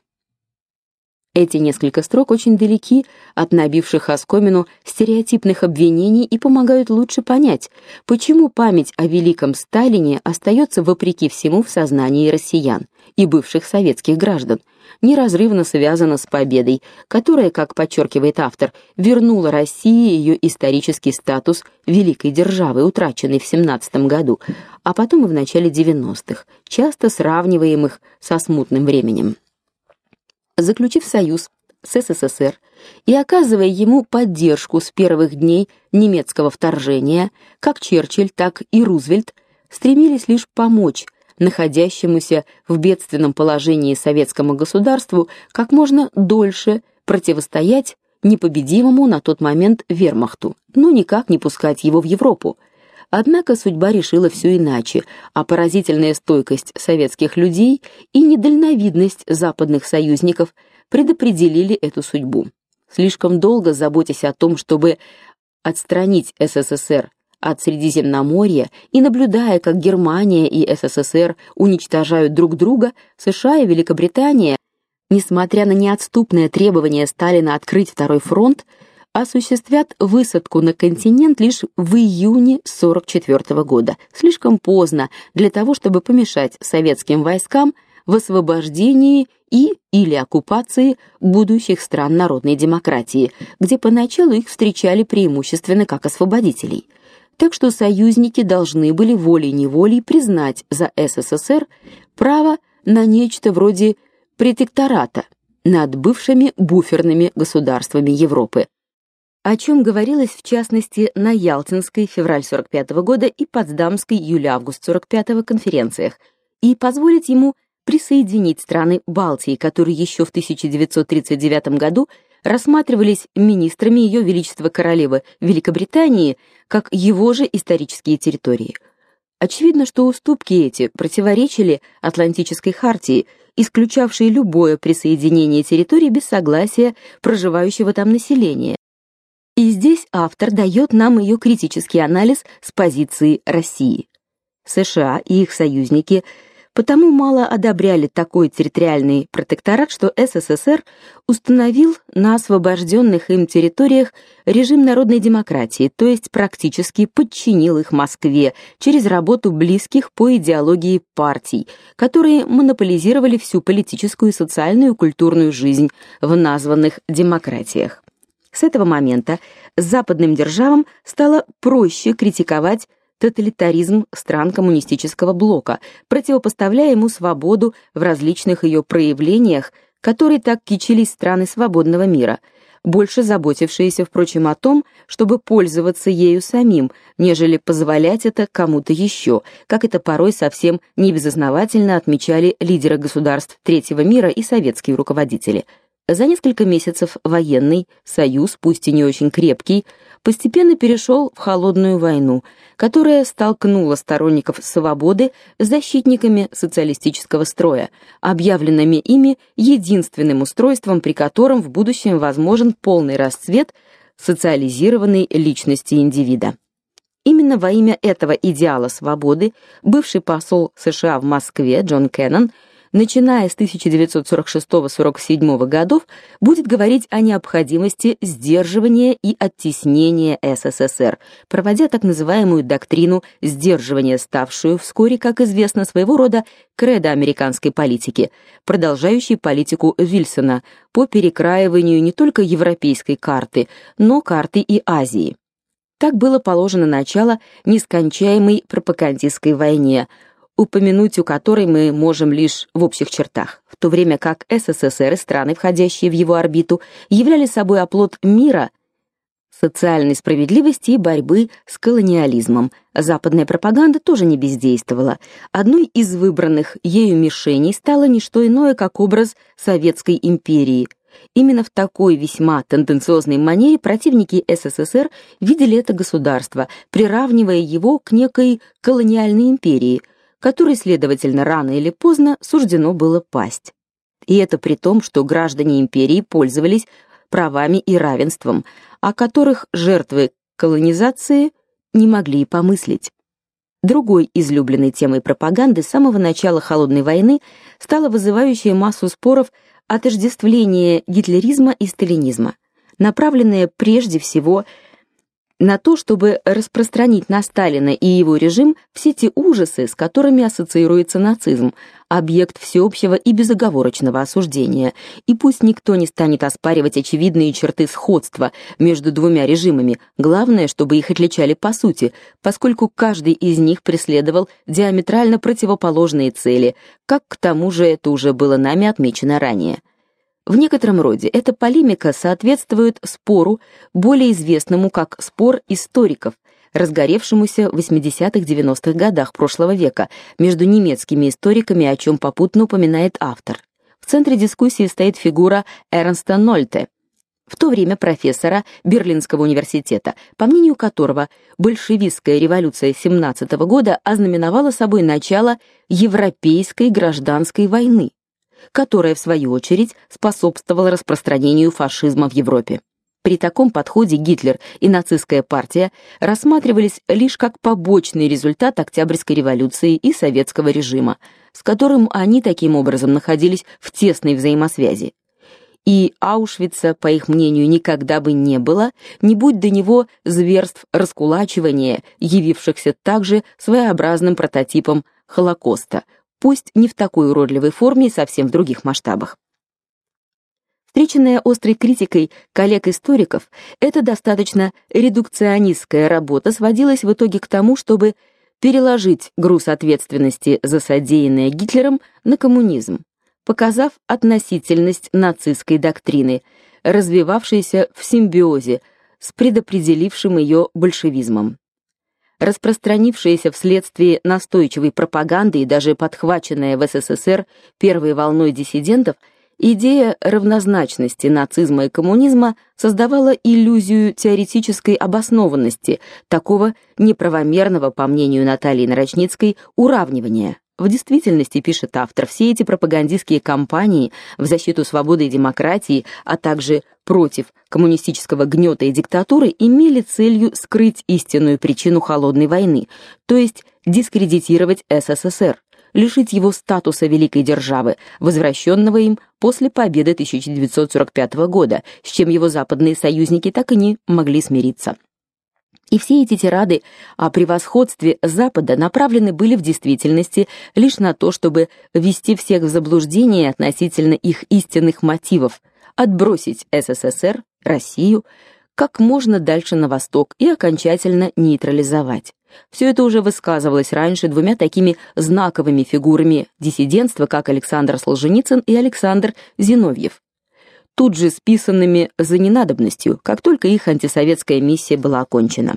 Эти несколько строк очень далеки от набивших оскомину стереотипных обвинений и помогают лучше понять, почему память о великом Сталине остается вопреки всему в сознании россиян и бывших советских граждан, неразрывно связана с победой, которая, как подчеркивает автор, вернула России ее исторический статус великой державы, утраченный в 17 году, а потом и в начале 90-х, часто сравниваемых со смутным временем заключив союз с СССР и оказывая ему поддержку с первых дней немецкого вторжения, как Черчилль, так и Рузвельт стремились лишь помочь находящемуся в бедственном положении советскому государству как можно дольше противостоять непобедимому на тот момент Вермахту, но никак не пускать его в Европу. Однако судьба решила все иначе, а поразительная стойкость советских людей и недальновидность западных союзников предопределили эту судьбу. Слишком долго заботясь о том, чтобы отстранить СССР от Средиземноморья и наблюдая, как Германия и СССР уничтожают друг друга, США и Великобритания, несмотря на неотступное требование Сталина открыть второй фронт, осуществят высадку на континент лишь в июне 44 года, слишком поздно для того, чтобы помешать советским войскам в освобождении и или оккупации будущих стран народной демократии, где поначалу их встречали преимущественно как освободителей. Так что союзники должны были волей-неволей признать за СССР право на нечто вроде протектората над бывшими буферными государствами Европы, о чем говорилось в частности на Ялтинской февраль 45 года и Потсдамской июль-август 45 конференциях, и позволить ему присоединить страны Балтии, которые еще в 1939 году рассматривались министрами Ее Величества королевы Великобритании как его же исторические территории. Очевидно, что уступки эти противоречили Атлантической хартии, исключавшей любое присоединение территорий без согласия проживающего там населения. И здесь автор дает нам ее критический анализ с позиции России. США и их союзники – Потому мало одобряли такой территориальный протекторат, что СССР установил на освобожденных им территориях режим народной демократии, то есть практически подчинил их Москве через работу близких по идеологии партий, которые монополизировали всю политическую, социальную и культурную жизнь в названных демократиях. С этого момента западным державам стало проще критиковать тоталитаризм стран коммунистического блока, противопоставляя ему свободу в различных ее проявлениях, которые так кичились страны свободного мира, больше заботившиеся, впрочем, о том, чтобы пользоваться ею самим, нежели позволять это кому-то еще, как это порой совсем небезосновательно отмечали лидеры государств третьего мира и советские руководители – за несколько месяцев военный союз, пусть и не очень крепкий, постепенно перешел в холодную войну, которая столкнула сторонников свободы с защитниками социалистического строя, объявленными ими единственным устройством, при котором в будущем возможен полный расцвет социализированной личности индивида. Именно во имя этого идеала свободы бывший посол США в Москве Джон Кеннон начиная с 1946-47 годов, будет говорить о необходимости сдерживания и оттеснения СССР, проводя так называемую доктрину сдерживания, ставшую вскоре, как известно, своего рода кредо американской политики, продолжающей политику Вильсона по перекраиванию не только европейской карты, но карты и Азии. Так было положено начало нескончаемой пропагандистской войне, упомянуть у которой мы можем лишь в общих чертах, в то время как СССР и страны, входящие в его орбиту, являли собой оплот мира, социальной справедливости и борьбы с колониализмом. Западная пропаганда тоже не бездействовала. Одной из выбранных ею мишеней стало не что иное, как образ Советской империи. Именно в такой весьма тенденциозной манере противники СССР видели это государство, приравнивая его к некой колониальной империи – которой, следовательно, рано или поздно суждено было пасть. И это при том, что граждане империи пользовались правами и равенством, о которых жертвы колонизации не могли и помыслить. Другой излюбленной темой пропаганды с самого начала холодной войны стало вызывающее массу споров отождествление гитлеризма и сталинизма, направленное прежде всего на то, чтобы распространить на Сталина и его режим все те ужасы, с которыми ассоциируется нацизм, объект всеобщего и безоговорочного осуждения. И пусть никто не станет оспаривать очевидные черты сходства между двумя режимами, главное, чтобы их отличали по сути, поскольку каждый из них преследовал диаметрально противоположные цели, как к тому же это уже было нами отмечено ранее. В некотором роде эта полемика соответствует спору, более известному как спор историков, разгоревшемуся в 80-х-90-х годах прошлого века между немецкими историками, о чем попутно упоминает автор. В центре дискуссии стоит фигура Эрнста Нольте, в то время профессора Берлинского университета, по мнению которого большевистская революция 17 года ознаменовала собой начало европейской гражданской войны, которая в свою очередь способствовала распространению фашизма в Европе. При таком подходе Гитлер и нацистская партия рассматривались лишь как побочный результат Октябрьской революции и советского режима, с которым они таким образом находились в тесной взаимосвязи и Аушвица, по их мнению, никогда бы не было, не будь до него зверств раскулачивания, явившихся также своеобразным прототипом Холокоста, пусть не в такой уродливой форме и совсем в других масштабах. Встреченная острой критикой коллег-историков, эта достаточно редукционистская работа сводилась в итоге к тому, чтобы переложить груз ответственности за содеянное Гитлером на коммунизм показав относительность нацистской доктрины, развивавшейся в симбиозе с предопределившим ее большевизмом. Распространившаяся вследствие настойчивой пропаганды и даже подхваченная в СССР первой волной диссидентов, идея равнозначности нацизма и коммунизма создавала иллюзию теоретической обоснованности такого неправомерного, по мнению Натальи Нарочницкой, уравнивания. В действительности, пишет автор, все эти пропагандистские кампании в защиту свободы и демократии, а также против коммунистического гнета и диктатуры имели целью скрыть истинную причину холодной войны, то есть дискредитировать СССР, лишить его статуса великой державы, возвращенного им после победы 1945 года, с чем его западные союзники так и не могли смириться. И все эти тирады о превосходстве Запада направлены были в действительности лишь на то, чтобы ввести всех в заблуждение относительно их истинных мотивов, отбросить СССР, Россию как можно дальше на восток и окончательно нейтрализовать. Все это уже высказывалось раньше двумя такими знаковыми фигурами диссидентства, как Александр Солженицын и Александр Зиновьев тут же списанными за ненадобностью, как только их антисоветская миссия была окончена.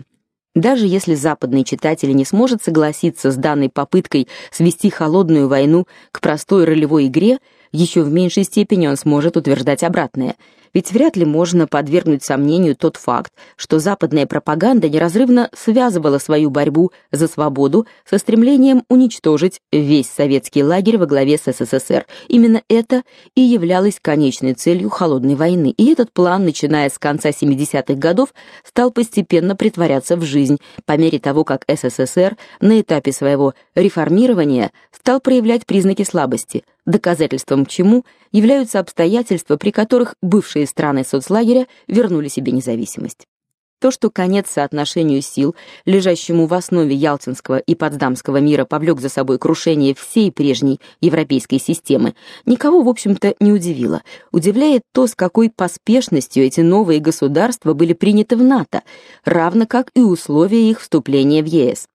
Даже если западный читатель не сможет согласиться с данной попыткой свести холодную войну к простой ролевой игре, еще в меньшей степени он сможет утверждать обратное – ведь вряд ли можно подвергнуть сомнению тот факт, что западная пропаганда неразрывно связывала свою борьбу за свободу со стремлением уничтожить весь советский лагерь во главе с СССР. Именно это и являлось конечной целью холодной войны. И этот план, начиная с конца 70-х годов, стал постепенно притворяться в жизнь по мере того, как СССР на этапе своего реформирования стал проявлять признаки слабости – доказательством чему являются обстоятельства, при которых бывшие страны соцлагеря вернули себе независимость. То, что конец соотношению сил, лежащему в основе Ялтинского и Потсдамского мира, повлек за собой крушение всей прежней европейской системы, никого, в общем-то, не удивило. Удивляет то, с какой поспешностью эти новые государства были приняты в НАТО, равно как и условия их вступления в ЕС.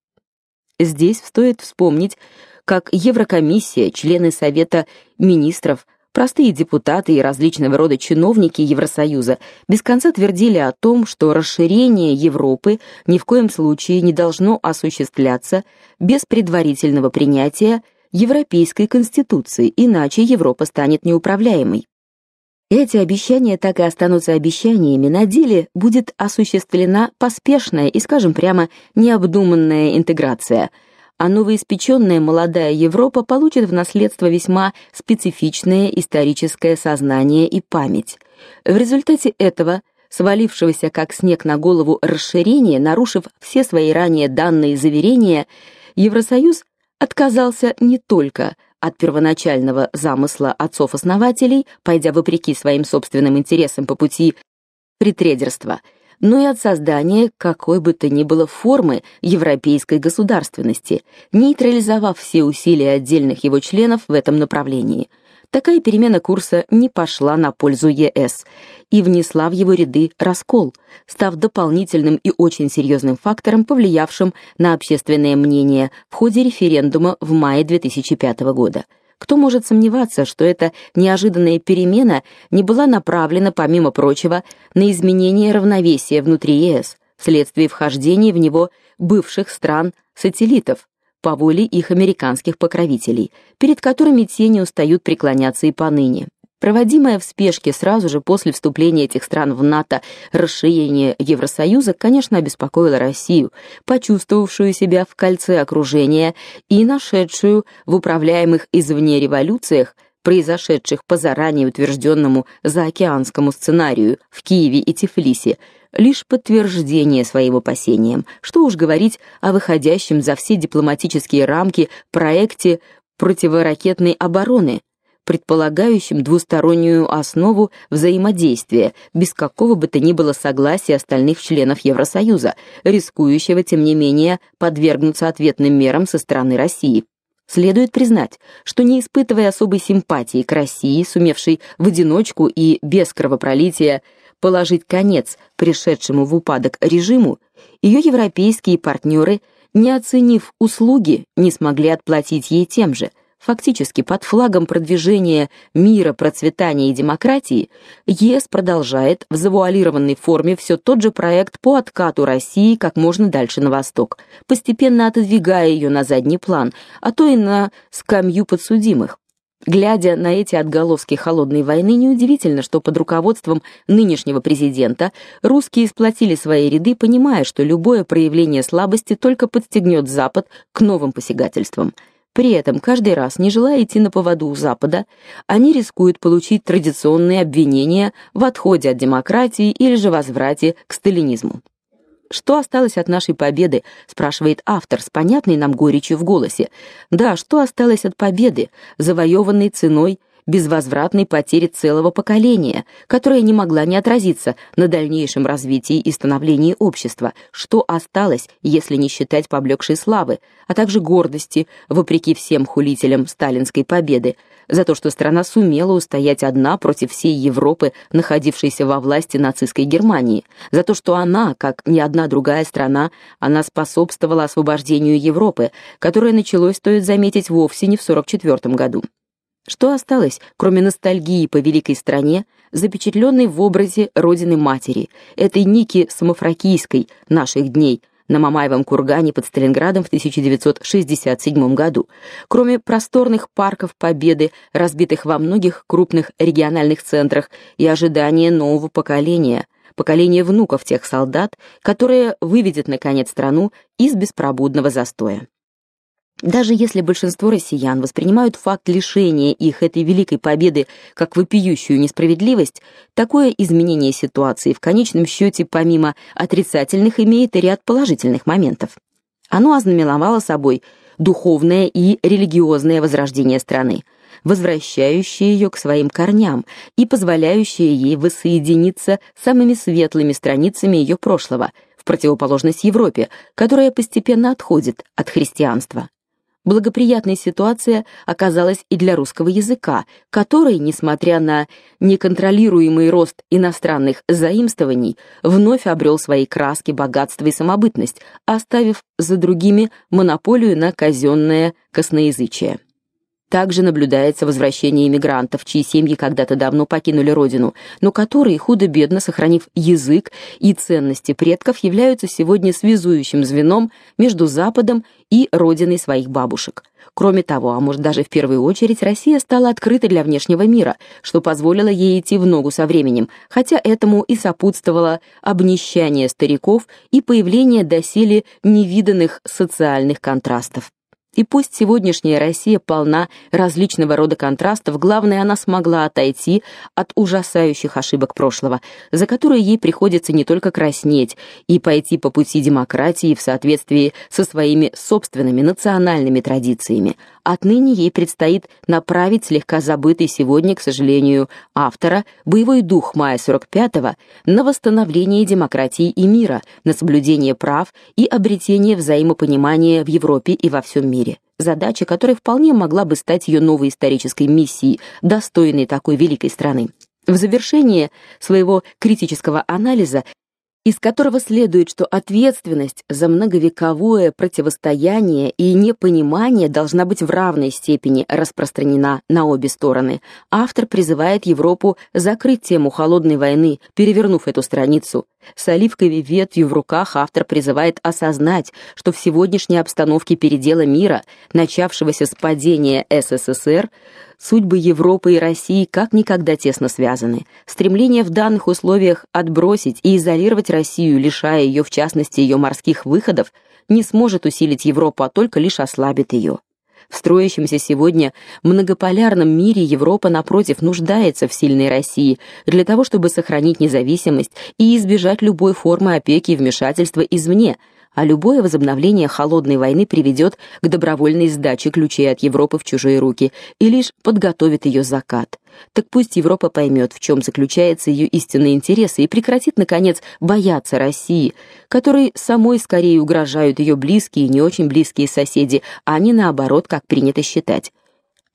Здесь стоит вспомнить, как Еврокомиссия, члены Совета министров, простые депутаты и различного рода чиновники Евросоюза без конца твердили о том, что расширение Европы ни в коем случае не должно осуществляться без предварительного принятия Европейской Конституции, иначе Европа станет неуправляемой. Эти обещания так и останутся обещаниями, на деле будет осуществлена поспешная и, скажем прямо, необдуманная интеграция – а новоиспеченная молодая Европа получит в наследство весьма специфичное историческое сознание и память. В результате этого свалившегося как снег на голову расширения, нарушив все свои ранее данные заверения, Евросоюз отказался не только от первоначального замысла отцов-основателей, пойдя вопреки своим собственным интересам по пути притрейдерства – но и от создания какой бы то ни было формы европейской государственности, нейтрализовав все усилия отдельных его членов в этом направлении. Такая перемена курса не пошла на пользу ЕС и внесла в его ряды раскол, став дополнительным и очень серьезным фактором, повлиявшим на общественное мнение в ходе референдума в мае 2005 года. Кто может сомневаться, что эта неожиданная перемена не была направлена, помимо прочего, на изменение равновесия внутри ЕС, вследствие вхождения в него бывших стран-сателлитов по воле их американских покровителей, перед которыми те не устают преклоняться и поныне. Проводимое в спешке сразу же после вступления этих стран в НАТО расширение Евросоюза, конечно, обеспокоило Россию, почувствовавшую себя в кольце окружения и нашедшую в управляемых извне революциях произошедших по заранее утвержденному заокеанскому сценарию в Киеве и Тифлисе, лишь подтверждение своим опасениям. Что уж говорить о выходящем за все дипломатические рамки проекте противоракетной обороны, предполагающем двустороннюю основу взаимодействия, без какого бы то ни было согласия остальных членов Евросоюза, рискующего тем не менее подвергнуться ответным мерам со стороны России. Следует признать, что не испытывая особой симпатии к России, сумевшей в одиночку и без кровопролития положить конец пришедшему в упадок режиму, ее европейские партнеры, не оценив услуги, не смогли отплатить ей тем же – Фактически под флагом продвижения мира, процветания и демократии ЕС продолжает в завуалированной форме все тот же проект по откату России как можно дальше на восток, постепенно отодвигая ее на задний план, а то и на скамью подсудимых. Глядя на эти отголоски холодной войны, неудивительно, что под руководством нынешнего президента русские сплотили свои ряды, понимая, что любое проявление слабости только подстегнет Запад к новым посягательствам – при этом каждый раз, не желая идти на поводу у Запада, они рискуют получить традиционные обвинения в отходе от демократии или же возврате к сталинизму. Что осталось от нашей победы, спрашивает автор с понятной нам горечью в голосе. Да, что осталось от победы, завоеванной ценой безвозвратной потери целого поколения, которая не могла не отразиться на дальнейшем развитии и становлении общества, что осталось, если не считать поблекшей славы, а также гордости, вопреки всем хулителям сталинской победы, за то, что страна сумела устоять одна против всей Европы, находившейся во власти нацистской Германии, за то, что она, как ни одна другая страна, она способствовала освобождению Европы, которое началось, стоит заметить, вовсе не в 44 году. Что осталось, кроме ностальгии по великой стране, запечатленной в образе родины матери, этой Ники Самофракийской наших дней, на Мамаевом кургане под Сталинградом в 1967 году, кроме просторных парков Победы, разбитых во многих крупных региональных центрах, и ожидания нового поколения, поколения внуков тех солдат, которое выведет наконец страну из беспробудного застоя. Даже если большинство россиян воспринимают факт лишения их этой великой победы как вопиющую несправедливость, такое изменение ситуации в конечном счете помимо отрицательных имеет и ряд положительных моментов. Оно ознаменовало собой духовное и религиозное возрождение страны, возвращающее ее к своим корням и позволяющее ей воссоединиться с самыми светлыми страницами ее прошлого, в противоположность Европе, которая постепенно отходит от христианства. Благоприятная ситуация оказалась и для русского языка, который, несмотря на неконтролируемый рост иностранных заимствований, вновь обрел свои краски, богатство и самобытность, оставив за другими монополию на казенное косноязычие. Также наблюдается возвращение иммигрантов, чьи семьи когда-то давно покинули родину, но которые, худо-бедно сохранив язык и ценности предков, являются сегодня связующим звеном между Западом и родиной своих бабушек. Кроме того, а может даже в первую очередь, Россия стала открытой для внешнего мира, что позволило ей идти в ногу со временем, хотя этому и сопутствовало обнищание стариков и появление доселе невиданных социальных контрастов. И пусть сегодняшняя Россия полна различного рода контрастов, главное, она смогла отойти от ужасающих ошибок прошлого, за которые ей приходится не только краснеть и пойти по пути демократии в соответствии со своими собственными национальными традициями. Отныне ей предстоит направить слегка забытый сегодня, к сожалению, автора боевой дух мая 45-го на восстановление демократии и мира, на соблюдение прав и обретение взаимопонимания в Европе и во всем мире задача, которая вполне могла бы стать ее новой исторической миссией, достойной такой великой страны. В завершение своего критического анализа из которого следует, что ответственность за многовековое противостояние и непонимание должна быть в равной степени распространена на обе стороны. Автор призывает Европу закрыть тему холодной войны, перевернув эту страницу, С оливковой ветвью в руках автор призывает осознать, что в сегодняшней обстановке передела мира, начавшегося с падения СССР, судьбы Европы и России как никогда тесно связаны. Стремление в данных условиях отбросить и изолировать Россию, лишая ее в частности ее морских выходов, не сможет усилить Европу, а только лишь ослабит ее. В строящемся сегодня многополярном мире Европа напротив нуждается в сильной России для того, чтобы сохранить независимость и избежать любой формы опеки и вмешательства извне, а любое возобновление холодной войны приведет к добровольной сдаче ключей от Европы в чужие руки и лишь подготовит ее закат. Так пусть Европа поймет, в чем заключается ее истинные интересы и прекратит наконец бояться России, которой самой скорее угрожают ее близкие и не очень близкие соседи, а не наоборот, как принято считать.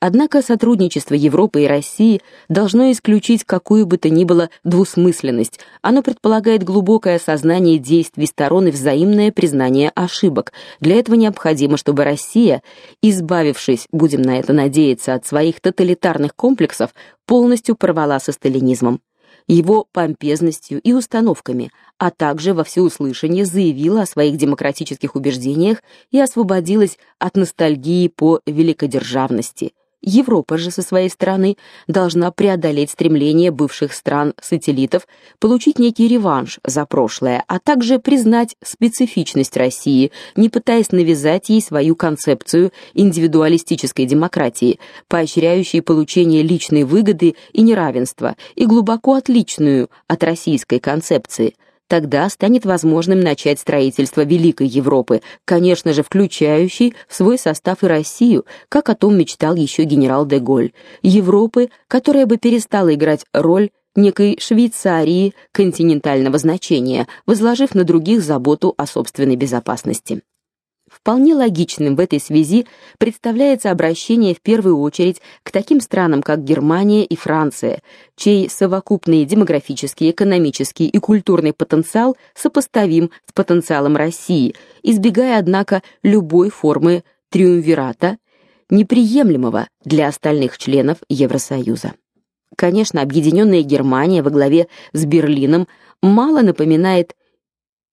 Однако сотрудничество Европы и России должно исключить какую бы то ни было двусмысленность. Оно предполагает глубокое осознание действий сторон и взаимное признание ошибок. Для этого необходимо, чтобы Россия, избавившись, будем на это надеяться, от своих тоталитарных комплексов, полностью порвала со сталинизмом его помпезностью и установками, а также во всеуслышание заявила о своих демократических убеждениях и освободилась от ностальгии по великодержавности. Европа же со своей стороны должна преодолеть стремление бывших стран-сателлитов получить некий реванш за прошлое, а также признать специфичность России, не пытаясь навязать ей свою концепцию индивидуалистической демократии, поощряющей получение личной выгоды и неравенства, и глубоко отличную от российской концепции – Тогда станет возможным начать строительство великой Европы, конечно же, включающей в свой состав и Россию, как о том мечтал еще генерал де Голь. Европы, которая бы перестала играть роль некой Швейцарии континентального значения, возложив на других заботу о собственной безопасности. Вполне логичным в этой связи представляется обращение в первую очередь к таким странам, как Германия и Франция, чей совокупный демографический, экономический и культурный потенциал сопоставим с потенциалом России, избегая однако любой формы триумвирата, неприемлемого для остальных членов Евросоюза. Конечно, объединенная Германия во главе с Берлином мало напоминает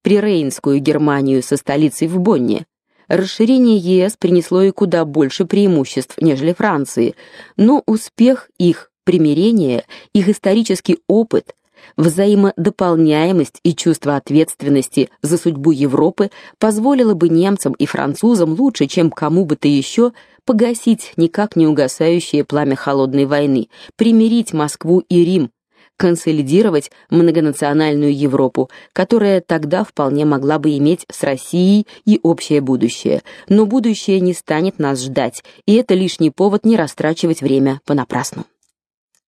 Прирейнскую Германию со столицей в Бонне, Расширение ЕС принесло и куда больше преимуществ, нежели Франции, но успех их примирения, их исторический опыт, взаимодополняемость и чувство ответственности за судьбу Европы позволило бы немцам и французам лучше, чем кому бы то еще, погасить никак не угасающее пламя холодной войны, примирить Москву и Рим, консолидировать многонациональную Европу, которая тогда вполне могла бы иметь с Россией и общее будущее. Но будущее не станет нас ждать, и это лишний повод не растрачивать время понапрасну.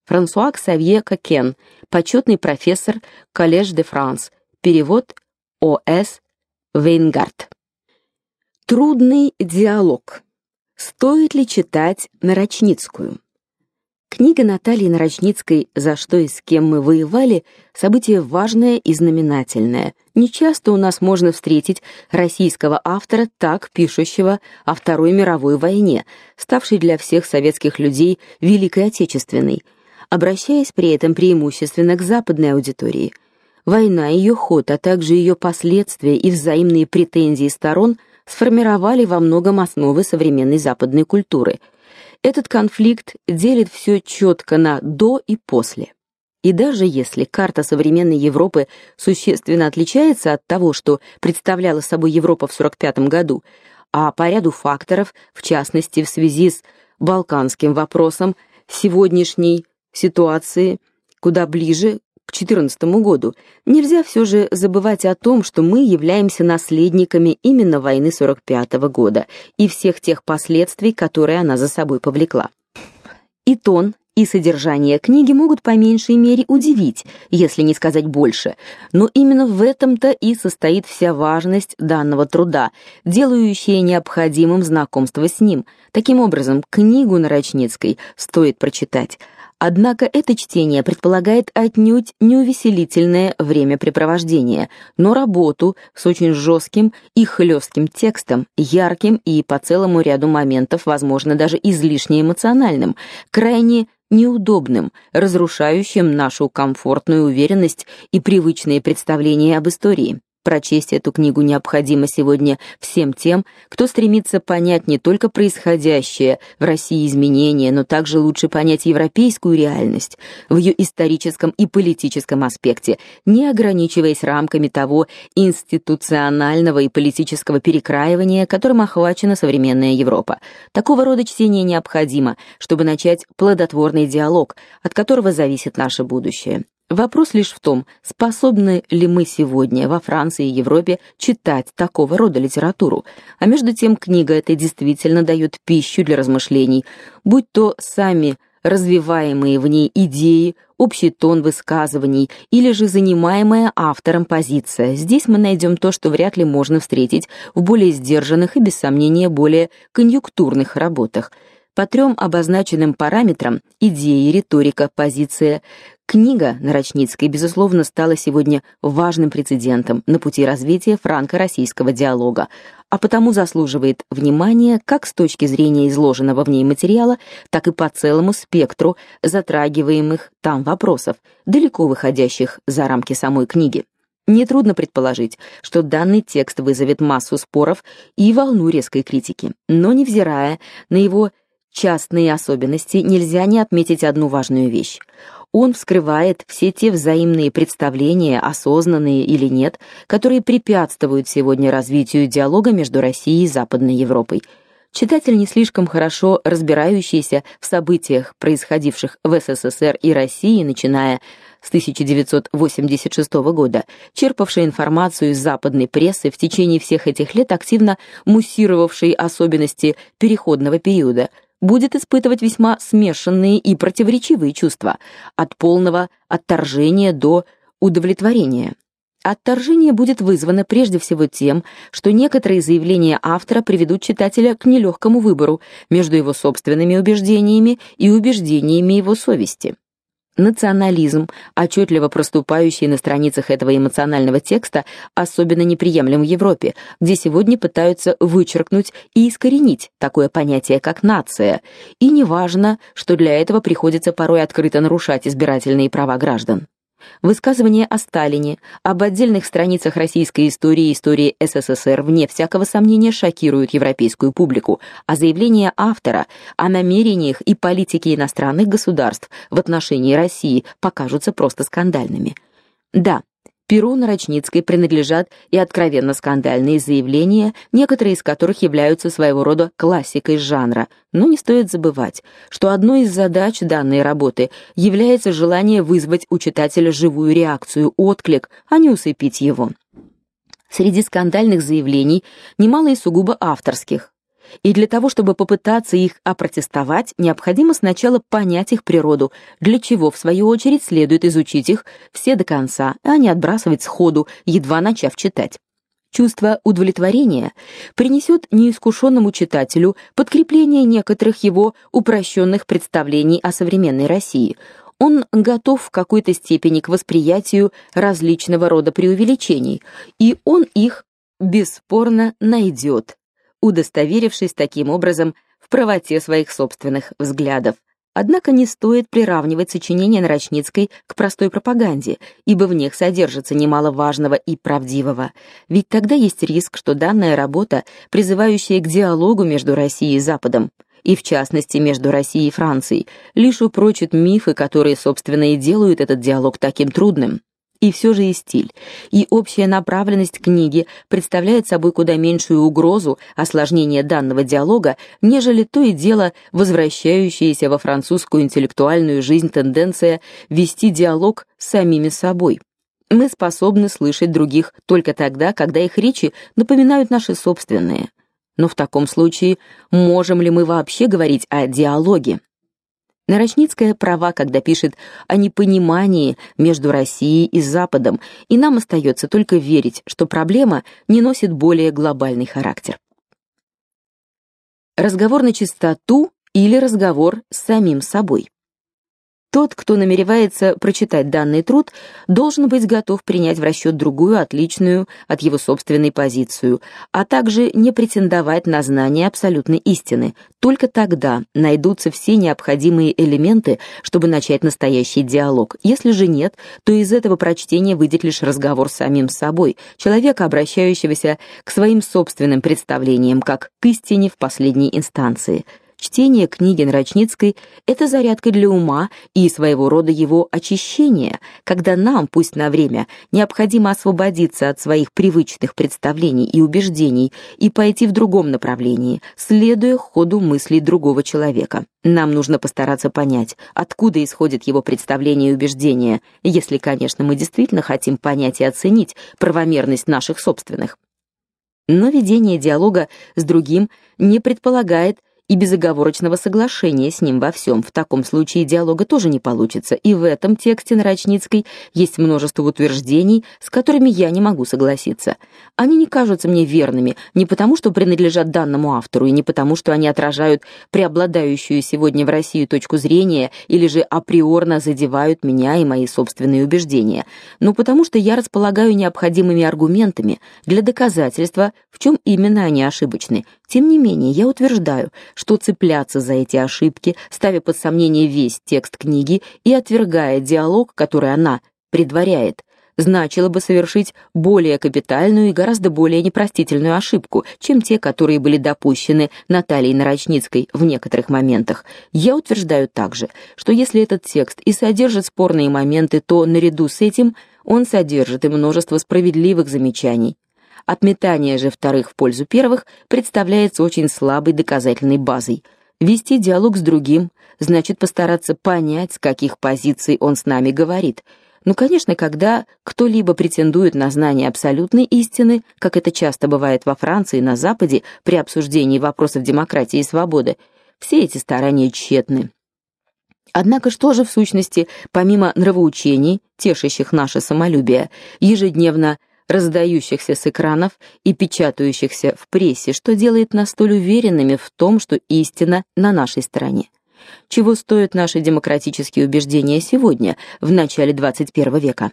Франсуа Ксавье Кокен, почетный профессор Коллеж де Франс, перевод О.С. Вейнгард. Трудный диалог. Стоит ли читать Нарочницкую? Книга Натальи Нарочницкой «За что и с кем мы воевали» событие важное и знаменательное. Нечасто у нас можно встретить российского автора, так пишущего о Второй мировой войне, ставшей для всех советских людей Великой Отечественной, обращаясь при этом преимущественно к западной аудитории. Война, ее ход, а также ее последствия и взаимные претензии сторон сформировали во многом основы современной западной культуры – этот конфликт делит все четко на до и после. И даже если карта современной Европы существенно отличается от того, что представляла собой Европа в 45 году, а по ряду факторов, в частности в связи с балканским вопросом, сегодняшней ситуации куда ближе к 14 году, нельзя все же забывать о том, что мы являемся наследниками именно войны 45 -го года и всех тех последствий, которые она за собой повлекла. И тон, и содержание книги могут по меньшей мере удивить, если не сказать больше, но именно в этом-то и состоит вся важность данного труда, делающая необходимым знакомство с ним. Таким образом, книгу Нарочницкой стоит прочитать – Однако это чтение предполагает отнюдь не увеселительное времяпрепровождение, но работу с очень жестким и хлестким текстом, ярким и по целому ряду моментов, возможно, даже излишне эмоциональным, крайне неудобным, разрушающим нашу комфортную уверенность и привычные представления об истории. Прочесть эту книгу необходимо сегодня всем тем, кто стремится понять не только происходящее в России изменения, но также лучше понять европейскую реальность в ее историческом и политическом аспекте, не ограничиваясь рамками того институционального и политического перекраивания, которым охвачена современная Европа. Такого рода чтение необходимо, чтобы начать плодотворный диалог, от которого зависит наше будущее. Вопрос лишь в том, способны ли мы сегодня во Франции и Европе читать такого рода литературу. А между тем книга эта действительно дает пищу для размышлений, будь то сами развиваемые в ней идеи, общий тон высказываний или же занимаемая автором позиция. Здесь мы найдем то, что вряд ли можно встретить в более сдержанных и без сомнения более конъюнктурных работах. По трем обозначенным параметрам идеи, риторика, позиция Книга Нарочницкой, безусловно, стала сегодня важным прецедентом на пути развития франко-российского диалога, а потому заслуживает внимания как с точки зрения изложенного в ней материала, так и по целому спектру затрагиваемых там вопросов, далеко выходящих за рамки самой книги. Нетрудно предположить, что данный текст вызовет массу споров и волну резкой критики, но невзирая на его частные особенности, нельзя не отметить одну важную вещь — он вскрывает все те взаимные представления, осознанные или нет, которые препятствуют сегодня развитию диалога между Россией и Западной Европой. Читатель, не слишком хорошо разбирающийся в событиях, происходивших в СССР и России, начиная с 1986 года, черпавший информацию из западной прессы в течение всех этих лет, активно муссировавший особенности переходного периода – будет испытывать весьма смешанные и противоречивые чувства, от полного отторжения до удовлетворения. Отторжение будет вызвано прежде всего тем, что некоторые заявления автора приведут читателя к нелегкому выбору между его собственными убеждениями и убеждениями его совести. Национализм, отчетливо проступающий на страницах этого эмоционального текста, особенно неприемлем в Европе, где сегодня пытаются вычеркнуть и искоренить такое понятие, как нация, и неважно, что для этого приходится порой открыто нарушать избирательные права граждан. Высказывания о Сталине, об отдельных страницах российской истории и истории СССР вне всякого сомнения шокируют европейскую публику, а заявления автора о намерениях и политике иностранных государств в отношении России покажутся просто скандальными. Да, Перу Нарочницкой принадлежат и откровенно скандальные заявления, некоторые из которых являются своего рода классикой жанра. Но не стоит забывать, что одной из задач данной работы является желание вызвать у читателя живую реакцию, отклик, а не усыпить его. Среди скандальных заявлений немало и сугубо авторских. И для того, чтобы попытаться их опротестовать, необходимо сначала понять их природу, для чего в свою очередь следует изучить их все до конца, а не отбрасывать сходу, едва начав читать. Чувство удовлетворения принесет неискушенному читателю подкрепление некоторых его упрощенных представлений о современной России. Он готов в какой-то степени к восприятию различного рода преувеличений, и он их бесспорно найдет удостоверившись таким образом в правоте своих собственных взглядов. Однако не стоит приравнивать сочинения Нарочницкой к простой пропаганде, ибо в них содержится немало важного и правдивого. Ведь тогда есть риск, что данная работа, призывающая к диалогу между Россией и Западом, и в частности между Россией и Францией, лишь упрочит мифы, которые, собственно, и делают этот диалог таким трудным. И все же и стиль, и общая направленность книги представляет собой куда меньшую угрозу осложнения данного диалога, нежели то и дело возвращающаяся во французскую интеллектуальную жизнь тенденция вести диалог с самими собой. Мы способны слышать других только тогда, когда их речи напоминают наши собственные. Но в таком случае можем ли мы вообще говорить о диалоге? Нарочницкая права, когда пишет о непонимании между Россией и Западом, и нам остается только верить, что проблема не носит более глобальный характер. Разговор на чистоту или разговор с самим собой. Тот, кто намеревается прочитать данный труд, должен быть готов принять в расчет другую, отличную от его собственной позицию, а также не претендовать на знание абсолютной истины. Только тогда найдутся все необходимые элементы, чтобы начать настоящий диалог. Если же нет, то из этого прочтения выйдет лишь разговор с самим собой, человека, обращающегося к своим собственным представлениям, как к истине в последней инстанции. Чтение книги Нарочницкой это зарядка для ума и своего рода его очищение, когда нам, пусть на время, необходимо освободиться от своих привычных представлений и убеждений и пойти в другом направлении, следуя ходу мыслей другого человека. Нам нужно постараться понять, откуда исходят его представления и убеждения, если, конечно, мы действительно хотим понять и оценить правомерность наших собственных. Но ведение диалога с другим не предполагает и безоговорочного соглашения с ним во всем. В таком случае диалога тоже не получится, и в этом тексте Нарочницкой есть множество утверждений, с которыми я не могу согласиться. Они не кажутся мне верными не потому, что принадлежат данному автору, и не потому, что они отражают преобладающую сегодня в России точку зрения или же априорно задевают меня и мои собственные убеждения, но потому что я располагаю необходимыми аргументами для доказательства, в чем именно они ошибочны. Тем не менее, я утверждаю, что цепляться за эти ошибки, ставя под сомнение весь текст книги и отвергая диалог, который она предваряет, значило бы совершить более капитальную и гораздо более непростительную ошибку, чем те, которые были допущены Натальей Нарочницкой в некоторых моментах. Я утверждаю также, что если этот текст и содержит спорные моменты, то наряду с этим он содержит и множество справедливых замечаний, Отметание же вторых в пользу первых представляется очень слабой доказательной базой. Вести диалог с другим значит постараться понять, с каких позиций он с нами говорит. Ну, конечно, когда кто-либо претендует на знание абсолютной истины, как это часто бывает во Франции и на Западе при обсуждении вопросов демократии и свободы, все эти старания тщетны. Однако что же в сущности, помимо нравоучений, тешащих наше самолюбие, ежедневно раздающихся с экранов и печатающихся в прессе, что делает нас столь уверенными в том, что истина на нашей стороне. Чего стоят наши демократические убеждения сегодня, в начале 21 века?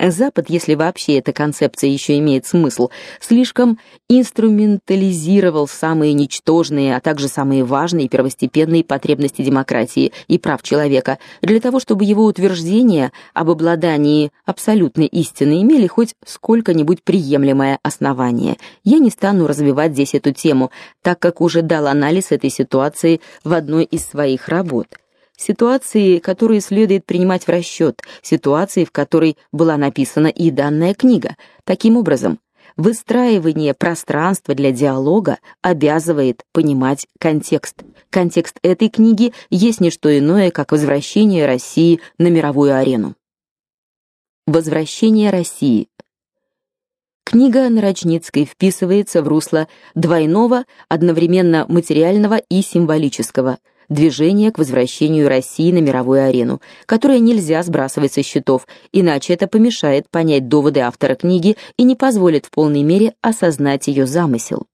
Запад, если вообще эта концепция еще имеет смысл, слишком инструментализировал самые ничтожные, а также самые важные первостепенные потребности демократии и прав человека для того, чтобы его утверждения об обладании абсолютной истины имели хоть сколько-нибудь приемлемое основание. Я не стану развивать здесь эту тему, так как уже дал анализ этой ситуации в одной из своих работ ситуации, которые следует принимать в расчет, ситуации, в которой была написана и данная книга. Таким образом, выстраивание пространства для диалога обязывает понимать контекст. Контекст этой книги есть не что иное, как возвращение России на мировую арену. Возвращение России. Книга Нарочницкой вписывается в русло двойного, одновременно материального и символического – движение к возвращению России на мировую арену, которое нельзя сбрасывать со счетов, иначе это помешает понять доводы автора книги и не позволит в полной мере осознать ее замысел.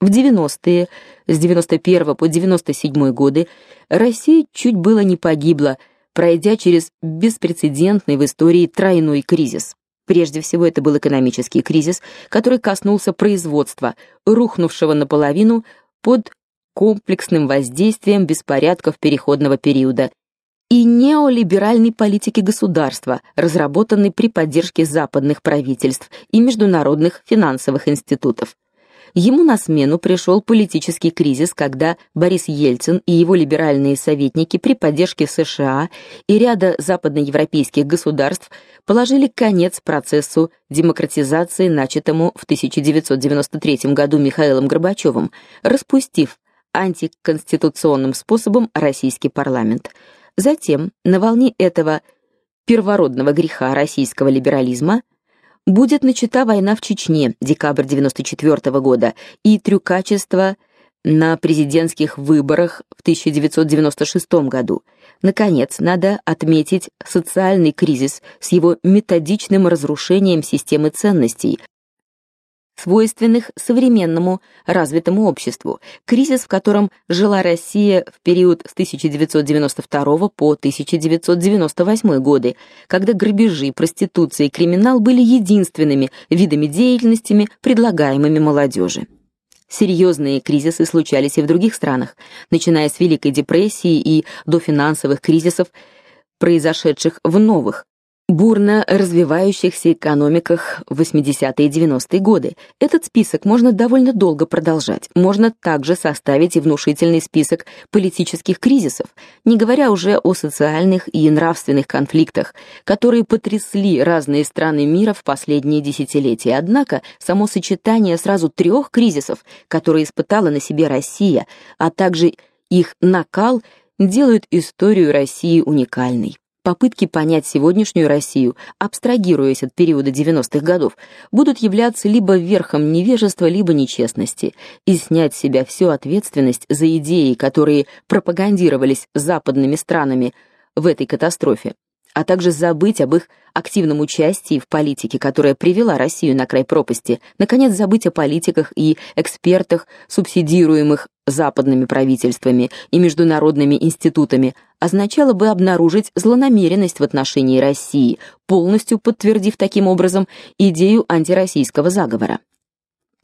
В 90-е, с 91 по 97 годы, Россия чуть было не погибла, пройдя через беспрецедентный в истории тройной кризис. Прежде всего, это был экономический кризис, который коснулся производства, рухнувшего наполовину под комплексным воздействием беспорядков переходного периода и неолиберальной политики государства, разработанной при поддержке западных правительств и международных финансовых институтов. Ему на смену пришел политический кризис, когда Борис Ельцин и его либеральные советники при поддержке США и ряда западноевропейских государств положили конец процессу демократизации, начатому в 1993 году Михаилом Горбачевым, распустив антиконституционным способом российский парламент. Затем, на волне этого первородного греха российского либерализма, будет начата война в Чечне, декабрь 94 года, и трюкачество на президентских выборах в 1996 году. Наконец, надо отметить социальный кризис с его методичным разрушением системы ценностей, свойственных современному развитому обществу, кризис, в котором жила Россия в период с 1992 по 1998 годы, когда грабежи, проституция и криминал были единственными видами деятельности, предлагаемыми молодежи. Серьезные кризисы случались и в других странах, начиная с Великой депрессии и до финансовых кризисов, произошедших в новых, бурно развивающихся экономиках в 80-е и 90-е годы. Этот список можно довольно долго продолжать. Можно также составить и внушительный список политических кризисов, не говоря уже о социальных и нравственных конфликтах, которые потрясли разные страны мира в последние десятилетия. Однако само сочетание сразу трех кризисов, которые испытала на себе Россия, а также их накал делают историю России уникальной. Попытки понять сегодняшнюю Россию, абстрагируясь от периода 90-х годов, будут являться либо верхом невежества, либо нечестности, и снять с себя всю ответственность за идеи, которые пропагандировались западными странами в этой катастрофе, а также забыть об их активном участии в политике, которая привела Россию на край пропасти, наконец забыть о политиках и экспертах, субсидируемых западными правительствами и международными институтами, означало бы обнаружить злонамеренность в отношении России, полностью подтвердив таким образом идею антироссийского заговора.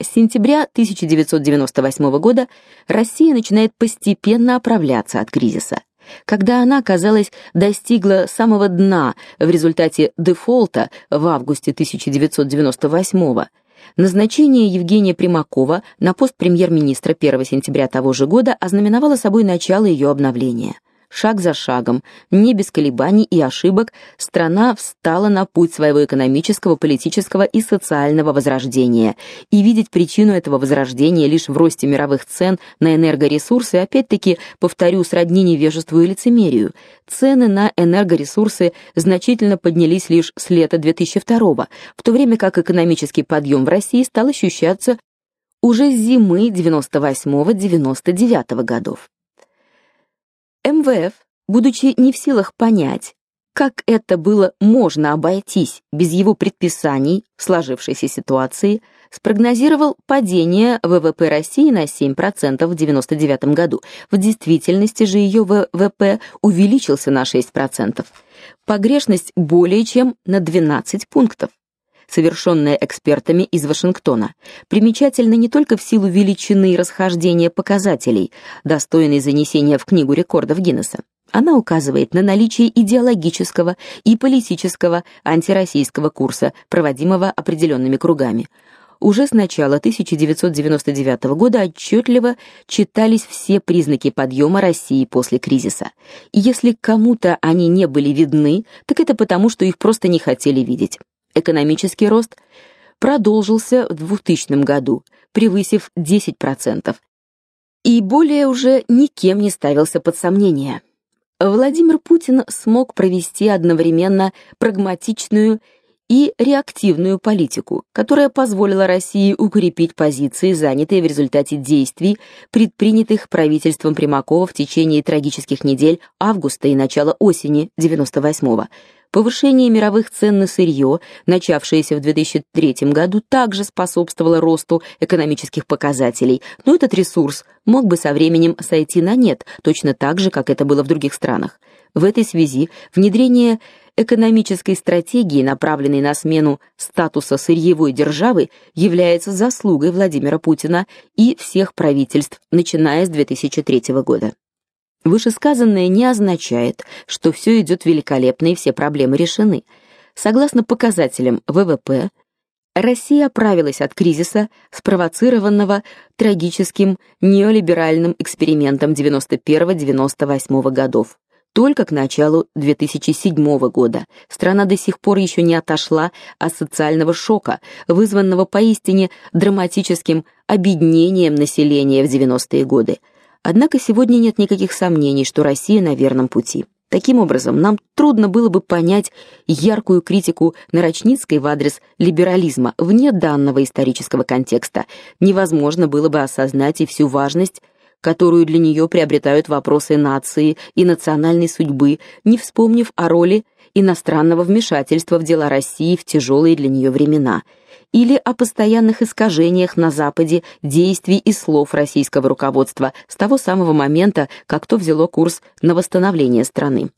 С сентября 1998 года Россия начинает постепенно оправляться от кризиса. Когда она, казалось, достигла самого дна в результате дефолта в августе 1998 Назначение Евгения Примакова на пост премьер-министра 1 сентября того же года ознаменовало собой начало ее обновления шаг за шагом, не без колебаний и ошибок, страна встала на путь своего экономического, политического и социального возрождения. И видеть причину этого возрождения лишь в росте мировых цен на энергоресурсы, опять-таки, повторю, сродни невежеству и лицемерию. Цены на энергоресурсы значительно поднялись лишь с лета 2002 в то время как экономический подъем в России стал ощущаться уже с зимы 98-99 годов. МВФ, будучи не в силах понять, как это было можно обойтись без его предписаний в сложившейся ситуации, спрогнозировал падение ВВП России на 7% в 1999 году. В действительности же ее ВВП увеличился на 6%. Погрешность более чем на 12 пунктов совершенная экспертами из Вашингтона, примечательна не только в силу величины и расхождения показателей, достойной занесения в книгу рекордов Гиннесса. Она указывает на наличие идеологического и политического антироссийского курса, проводимого определенными кругами. Уже с начала 1999 года отчетливо читались все признаки подъема России после кризиса. И если кому-то они не были видны, так это потому, что их просто не хотели видеть. Экономический рост продолжился в 2000 году, превысив 10%, и более уже никем не ставился под сомнение. Владимир Путин смог провести одновременно прагматичную и реактивную политику, которая позволила России укрепить позиции, занятые в результате действий, предпринятых правительством Примакова в течение трагических недель августа и начала осени 98-го. Повышение мировых цен на сырье, начавшееся в 2003 году, также способствовало росту экономических показателей, но этот ресурс мог бы со временем сойти на нет, точно так же, как это было в других странах. В этой связи внедрение экономической стратегии, направленной на смену статуса сырьевой державы, является заслугой Владимира Путина и всех правительств, начиная с 2003 года. Вышесказанное не означает, что все идет великолепно и все проблемы решены. Согласно показателям ВВП, Россия оправилась от кризиса, спровоцированного трагическим неолиберальным экспериментом 91-98 годов. Только к началу 2007 года страна до сих пор еще не отошла от социального шока, вызванного поистине драматическим обеднением населения в 90-е годы. Однако сегодня нет никаких сомнений, что Россия на верном пути. Таким образом, нам трудно было бы понять яркую критику Нарочницкой в адрес либерализма вне данного исторического контекста. Невозможно было бы осознать и всю важность которую для нее приобретают вопросы нации и национальной судьбы, не вспомнив о роли иностранного вмешательства в дела России в тяжелые для нее времена или о постоянных искажениях на западе действий и слов российского руководства с того самого момента, как то взяло курс на восстановление страны.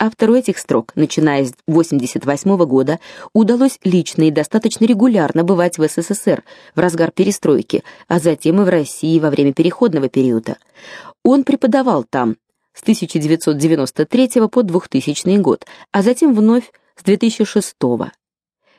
Автору этих строк, начиная с 88 года, удалось лично и достаточно регулярно бывать в СССР в разгар перестройки, а затем и в России во время переходного периода. Он преподавал там с 1993 по 2000 год, а затем вновь с 2006 года.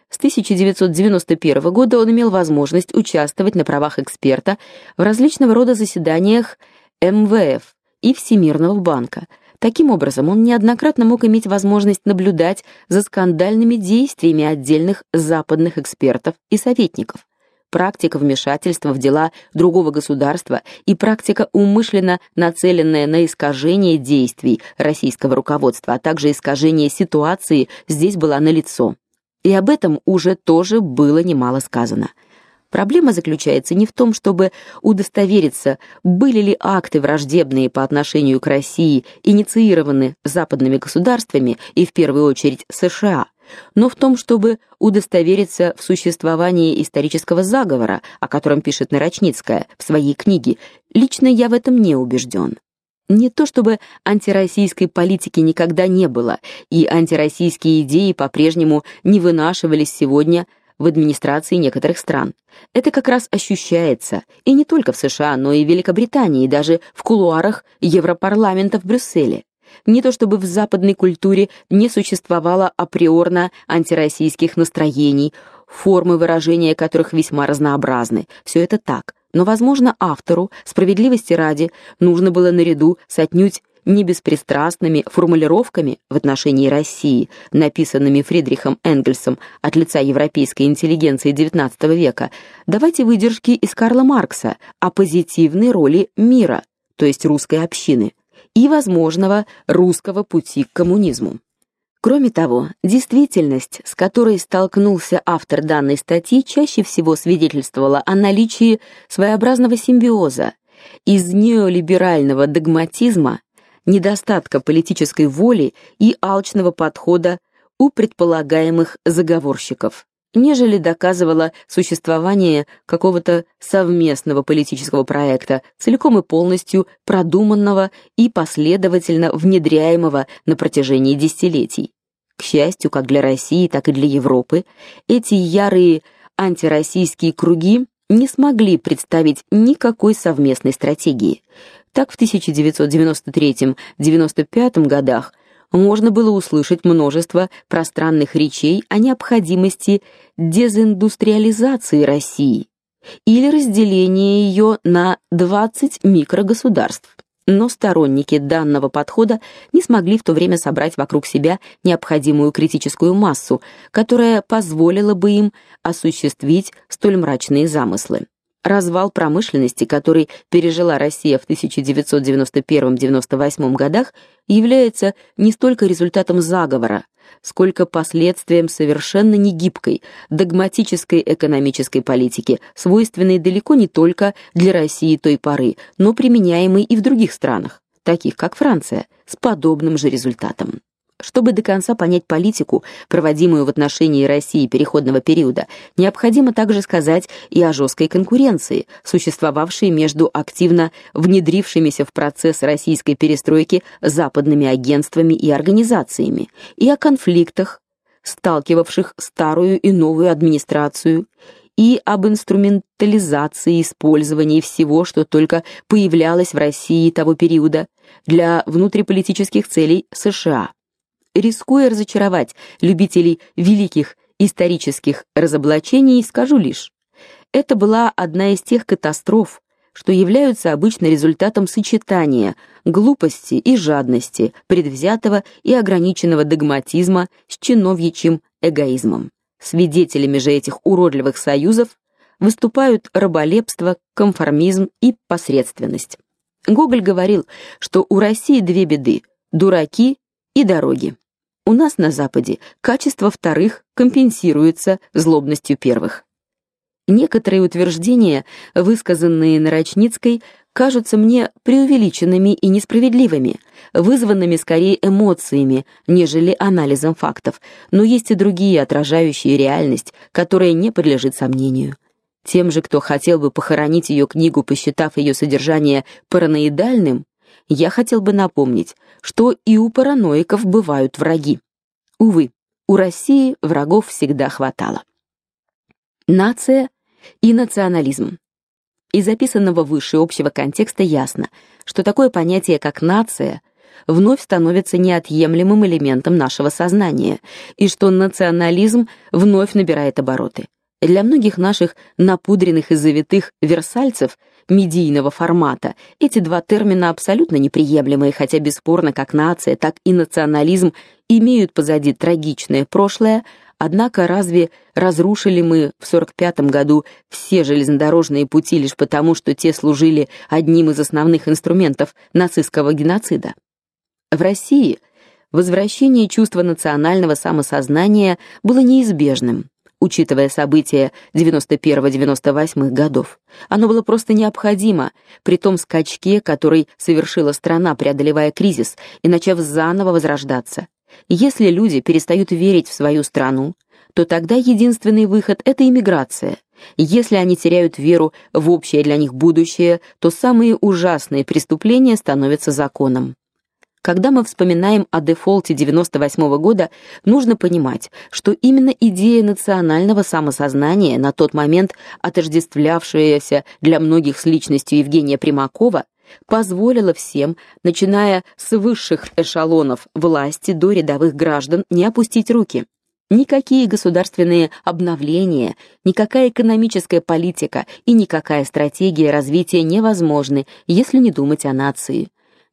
С 1991 года он имел возможность участвовать на правах эксперта в различного рода заседаниях МВФ и Всемирного банка, Таким образом, он неоднократно мог иметь возможность наблюдать за скандальными действиями отдельных западных экспертов и советников. Практика вмешательства в дела другого государства и практика умышленно нацеленная на искажение действий российского руководства, а также искажение ситуации здесь была налицо. И об этом уже тоже было немало сказано. Проблема заключается не в том, чтобы удостовериться, были ли акты враждебные по отношению к России инициированы западными государствами и в первую очередь США, но в том, чтобы удостовериться в существовании исторического заговора, о котором пишет Нарочницкая в своей книге. Лично я в этом не убежден. Не то чтобы антироссийской политики никогда не было, и антироссийские идеи по-прежнему не вынашивались сегодня в администрации некоторых стран. Это как раз ощущается и не только в США, но и в Великобритании, и даже в кулуарах Европарламента в Брюсселе. Не то чтобы в западной культуре не существовало априорно антироссийских настроений, формы выражения которых весьма разнообразны. Все это так. Но, возможно, автору, справедливости ради, нужно было наряду с отнюдь не беспристрастными формулировками в отношении России, написанными Фридрихом Энгельсом от лица европейской интеллигенции XIX века, давайте выдержки из Карла Маркса о позитивной роли мира, то есть русской общины, и возможного русского пути к коммунизму. Кроме того, действительность, с которой столкнулся автор данной статьи, чаще всего свидетельствовала о наличии своеобразного симбиоза из неолиберального догматизма недостатка политической воли и алчного подхода у предполагаемых заговорщиков, нежели доказывало существование какого-то совместного политического проекта, целиком и полностью продуманного и последовательно внедряемого на протяжении десятилетий. К счастью, как для России, так и для Европы, эти ярые антироссийские круги не смогли представить никакой совместной стратегии. Так в 1993-95 годах можно было услышать множество пространных речей о необходимости дезиндустриализации России или разделения ее на 20 микрогосударств. Но сторонники данного подхода не смогли в то время собрать вокруг себя необходимую критическую массу, которая позволила бы им осуществить столь мрачные замыслы. Развал промышленности, который пережила Россия в 1991-98 годах, является не столько результатом заговора, сколько последствием совершенно негибкой, догматической экономической политики, свойственной далеко не только для России той поры, но применяемой и в других странах, таких как Франция, с подобным же результатом. Чтобы до конца понять политику, проводимую в отношении России переходного периода, необходимо также сказать и о жесткой конкуренции, существовавшей между активно внедрившимися в процесс российской перестройки западными агентствами и организациями, и о конфликтах, сталкивавших старую и новую администрацию, и об инструментализации и использовании всего, что только появлялось в России того периода для внутриполитических целей США рискуя разочаровать любителей великих исторических разоблачений, скажу лишь: это была одна из тех катастроф, что являются обычно результатом сочетания глупости и жадности, предвзятого и ограниченного догматизма с чиновьичьим эгоизмом. Свидетелями же этих уродливых союзов выступают раболепство, конформизм и посредственность. Гоголь говорил, что у России две беды: дураки и дороги. У нас на западе качество вторых компенсируется злобностью первых. Некоторые утверждения, высказанные Нарочницкой, кажутся мне преувеличенными и несправедливыми, вызванными скорее эмоциями, нежели анализом фактов, но есть и другие, отражающие реальность, которая не подлежит сомнению. Тем же, кто хотел бы похоронить ее книгу, посчитав ее содержание параноидальным, я хотел бы напомнить, что и у параноиков бывают враги. Увы, у России врагов всегда хватало. Нация и национализм. Из записанного выше общего контекста ясно, что такое понятие, как нация, вновь становится неотъемлемым элементом нашего сознания, и что национализм вновь набирает обороты. Для многих наших напудренных и завитых версальцев медийного формата. Эти два термина абсолютно неприемлемые, хотя бесспорно как нация, так и национализм имеют позади трагичное прошлое, однако разве разрушили мы в 45 году все железнодорожные пути лишь потому, что те служили одним из основных инструментов нацистского геноцида? В России возвращение чувства национального самосознания было неизбежным учитывая события 91-98 годов. Оно было просто необходимо при том скачке, который совершила страна, преодолевая кризис и начав заново возрождаться. Если люди перестают верить в свою страну, то тогда единственный выход это иммиграция. Если они теряют веру в общее для них будущее, то самые ужасные преступления становятся законом. Когда мы вспоминаем о дефолте 98 -го года, нужно понимать, что именно идея национального самосознания, на тот момент отождествлявшаяся для многих с личностью Евгения Примакова, позволила всем, начиная с высших эшелонов власти до рядовых граждан, не опустить руки. Никакие государственные обновления, никакая экономическая политика и никакая стратегия развития невозможны, если не думать о нации.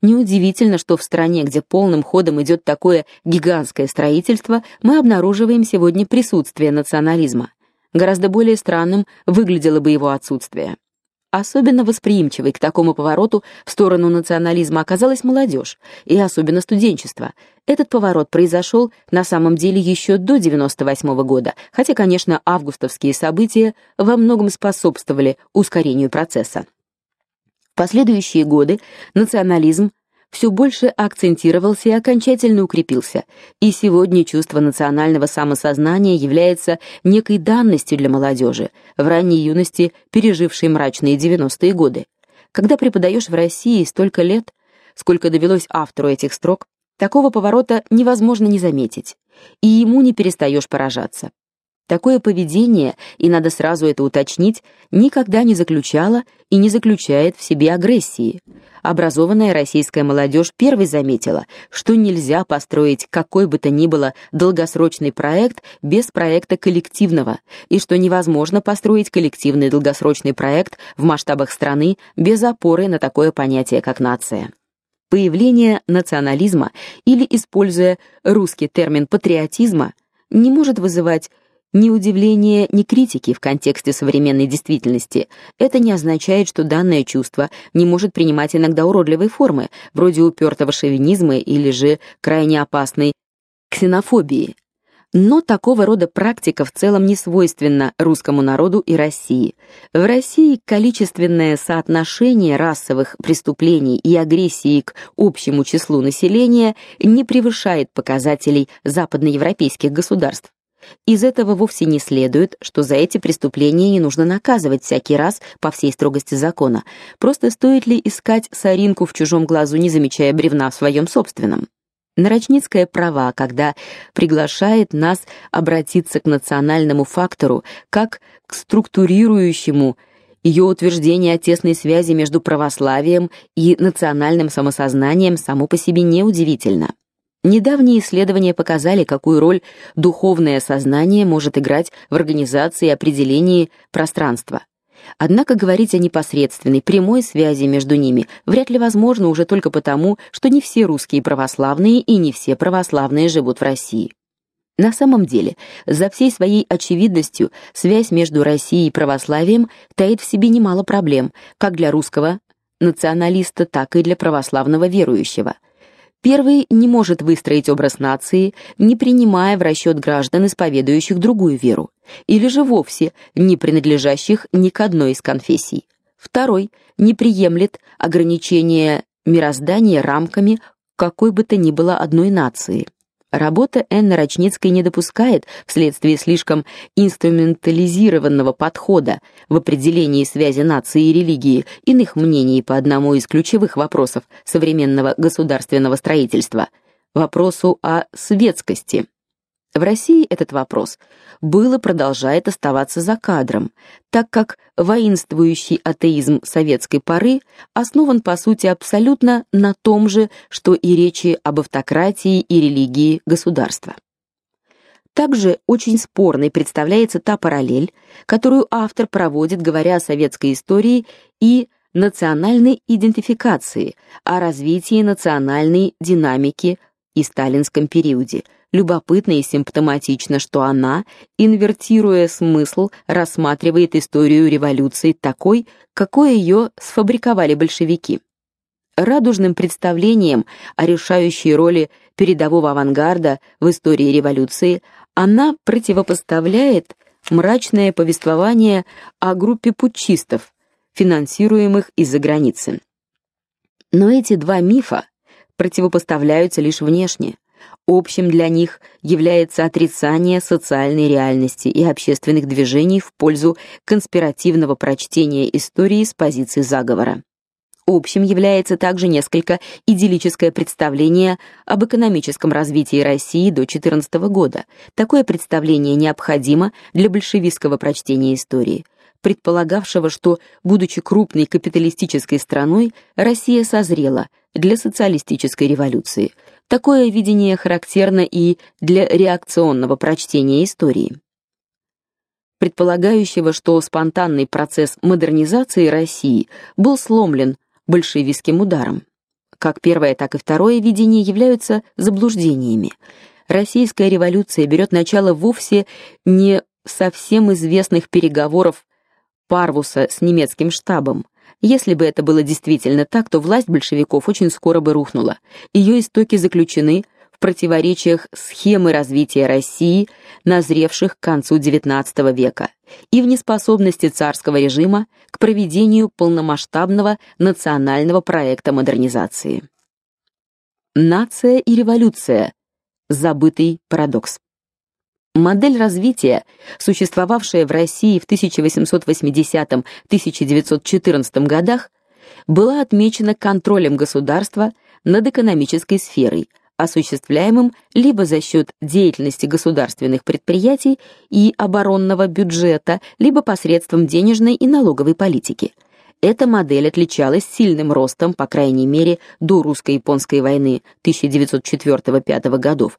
Неудивительно, что в стране, где полным ходом идет такое гигантское строительство, мы обнаруживаем сегодня присутствие национализма. Гораздо более странным выглядело бы его отсутствие. Особенно восприимчивой к такому повороту в сторону национализма оказалась молодежь, и особенно студенчество. Этот поворот произошел на самом деле еще до 98 -го года, хотя, конечно, августовские события во многом способствовали ускорению процесса. Последующие годы национализм все больше акцентировался и окончательно укрепился, и сегодня чувство национального самосознания является некой данностью для молодежи, в ранней юности пережившей мрачные 90-е годы. Когда преподаешь в России столько лет, сколько довелось автору этих строк, такого поворота невозможно не заметить, и ему не перестаешь поражаться. Такое поведение, и надо сразу это уточнить, никогда не заключало и не заключает в себе агрессии. Образованная российская молодежь первой заметила, что нельзя построить какой бы то ни было долгосрочный проект без проекта коллективного, и что невозможно построить коллективный долгосрочный проект в масштабах страны без опоры на такое понятие, как нация. Появление национализма или используя русский термин патриотизма не может вызывать ни удивления, ни критики в контексте современной действительности. Это не означает, что данное чувство не может принимать иногда уродливые формы, вроде упертого шовинизма или же крайне опасной ксенофобии. Но такого рода практика в целом не свойственна русскому народу и России. В России количественное соотношение расовых преступлений и агрессии к общему числу населения не превышает показателей западноевропейских государств. Из этого вовсе не следует, что за эти преступления не нужно наказывать всякий раз по всей строгости закона. Просто стоит ли искать соринку в чужом глазу, не замечая бревна в своем собственном? Нарочницкая права, когда приглашает нас обратиться к национальному фактору как к структурирующему ее утверждение о тесной связи между православием и национальным самосознанием само по себе неудивительно. Недавние исследования показали, какую роль духовное сознание может играть в организации и определении пространства. Однако говорить о непосредственной прямой связи между ними вряд ли возможно уже только потому, что не все русские православные и не все православные живут в России. На самом деле, за всей своей очевидностью, связь между Россией и православием таит в себе немало проблем, как для русского националиста, так и для православного верующего. Первый не может выстроить образ нации, не принимая в расчет граждан, исповедующих другую веру, или же вовсе не принадлежащих ни к одной из конфессий. Второй не приемлет ограничения мироздания рамками какой бы то ни было одной нации. Работа Энны Рачницкой не допускает, вследствие слишком инструментализированного подхода в определении связи нации и религии, иных мнений по одному из ключевых вопросов современного государственного строительства вопросу о светскости. В России этот вопрос был и продолжает оставаться за кадром, так как воинствующий атеизм советской поры основан по сути абсолютно на том же, что и речи об автократии и религии государства. Также очень спорной представляется та параллель, которую автор проводит, говоря о советской истории и национальной идентификации, о развитии национальной динамики и сталинском периоде – Любопытно и симптоматично, что она, инвертируя смысл, рассматривает историю революции такой, какой ее сфабриковали большевики. Радужным представлением о решающей роли передового авангарда в истории революции она противопоставляет мрачное повествование о группе путчистов, финансируемых из-за границы. Но эти два мифа противопоставляются лишь внешне. Общим для них является отрицание социальной реальности и общественных движений в пользу конспиративного прочтения истории с позиции заговора. Общим является также несколько идиллическое представление об экономическом развитии России до 14 года. Такое представление необходимо для большевистского прочтения истории предполагавшего, что, будучи крупной капиталистической страной, Россия созрела для социалистической революции. Такое видение характерно и для реакционного прочтения истории. Предполагающего, что спонтанный процесс модернизации России был сломлен большевистским ударом. Как первое, так и второе видение являются заблуждениями. Российская революция берет начало вовсе не совсем известных переговоров Парвуса с немецким штабом. Если бы это было действительно так, то власть большевиков очень скоро бы рухнула. Ее истоки заключены в противоречиях схемы развития России, назревших к концу XIX века, и в неспособности царского режима к проведению полномасштабного национального проекта модернизации. Нация и революция. Забытый парадокс. Модель развития, существовавшая в России в 1880-1914 годах, была отмечена контролем государства над экономической сферой, осуществляемым либо за счет деятельности государственных предприятий и оборонного бюджета, либо посредством денежной и налоговой политики. Эта модель отличалась сильным ростом, по крайней мере, до русско-японской войны 1904-5 годов,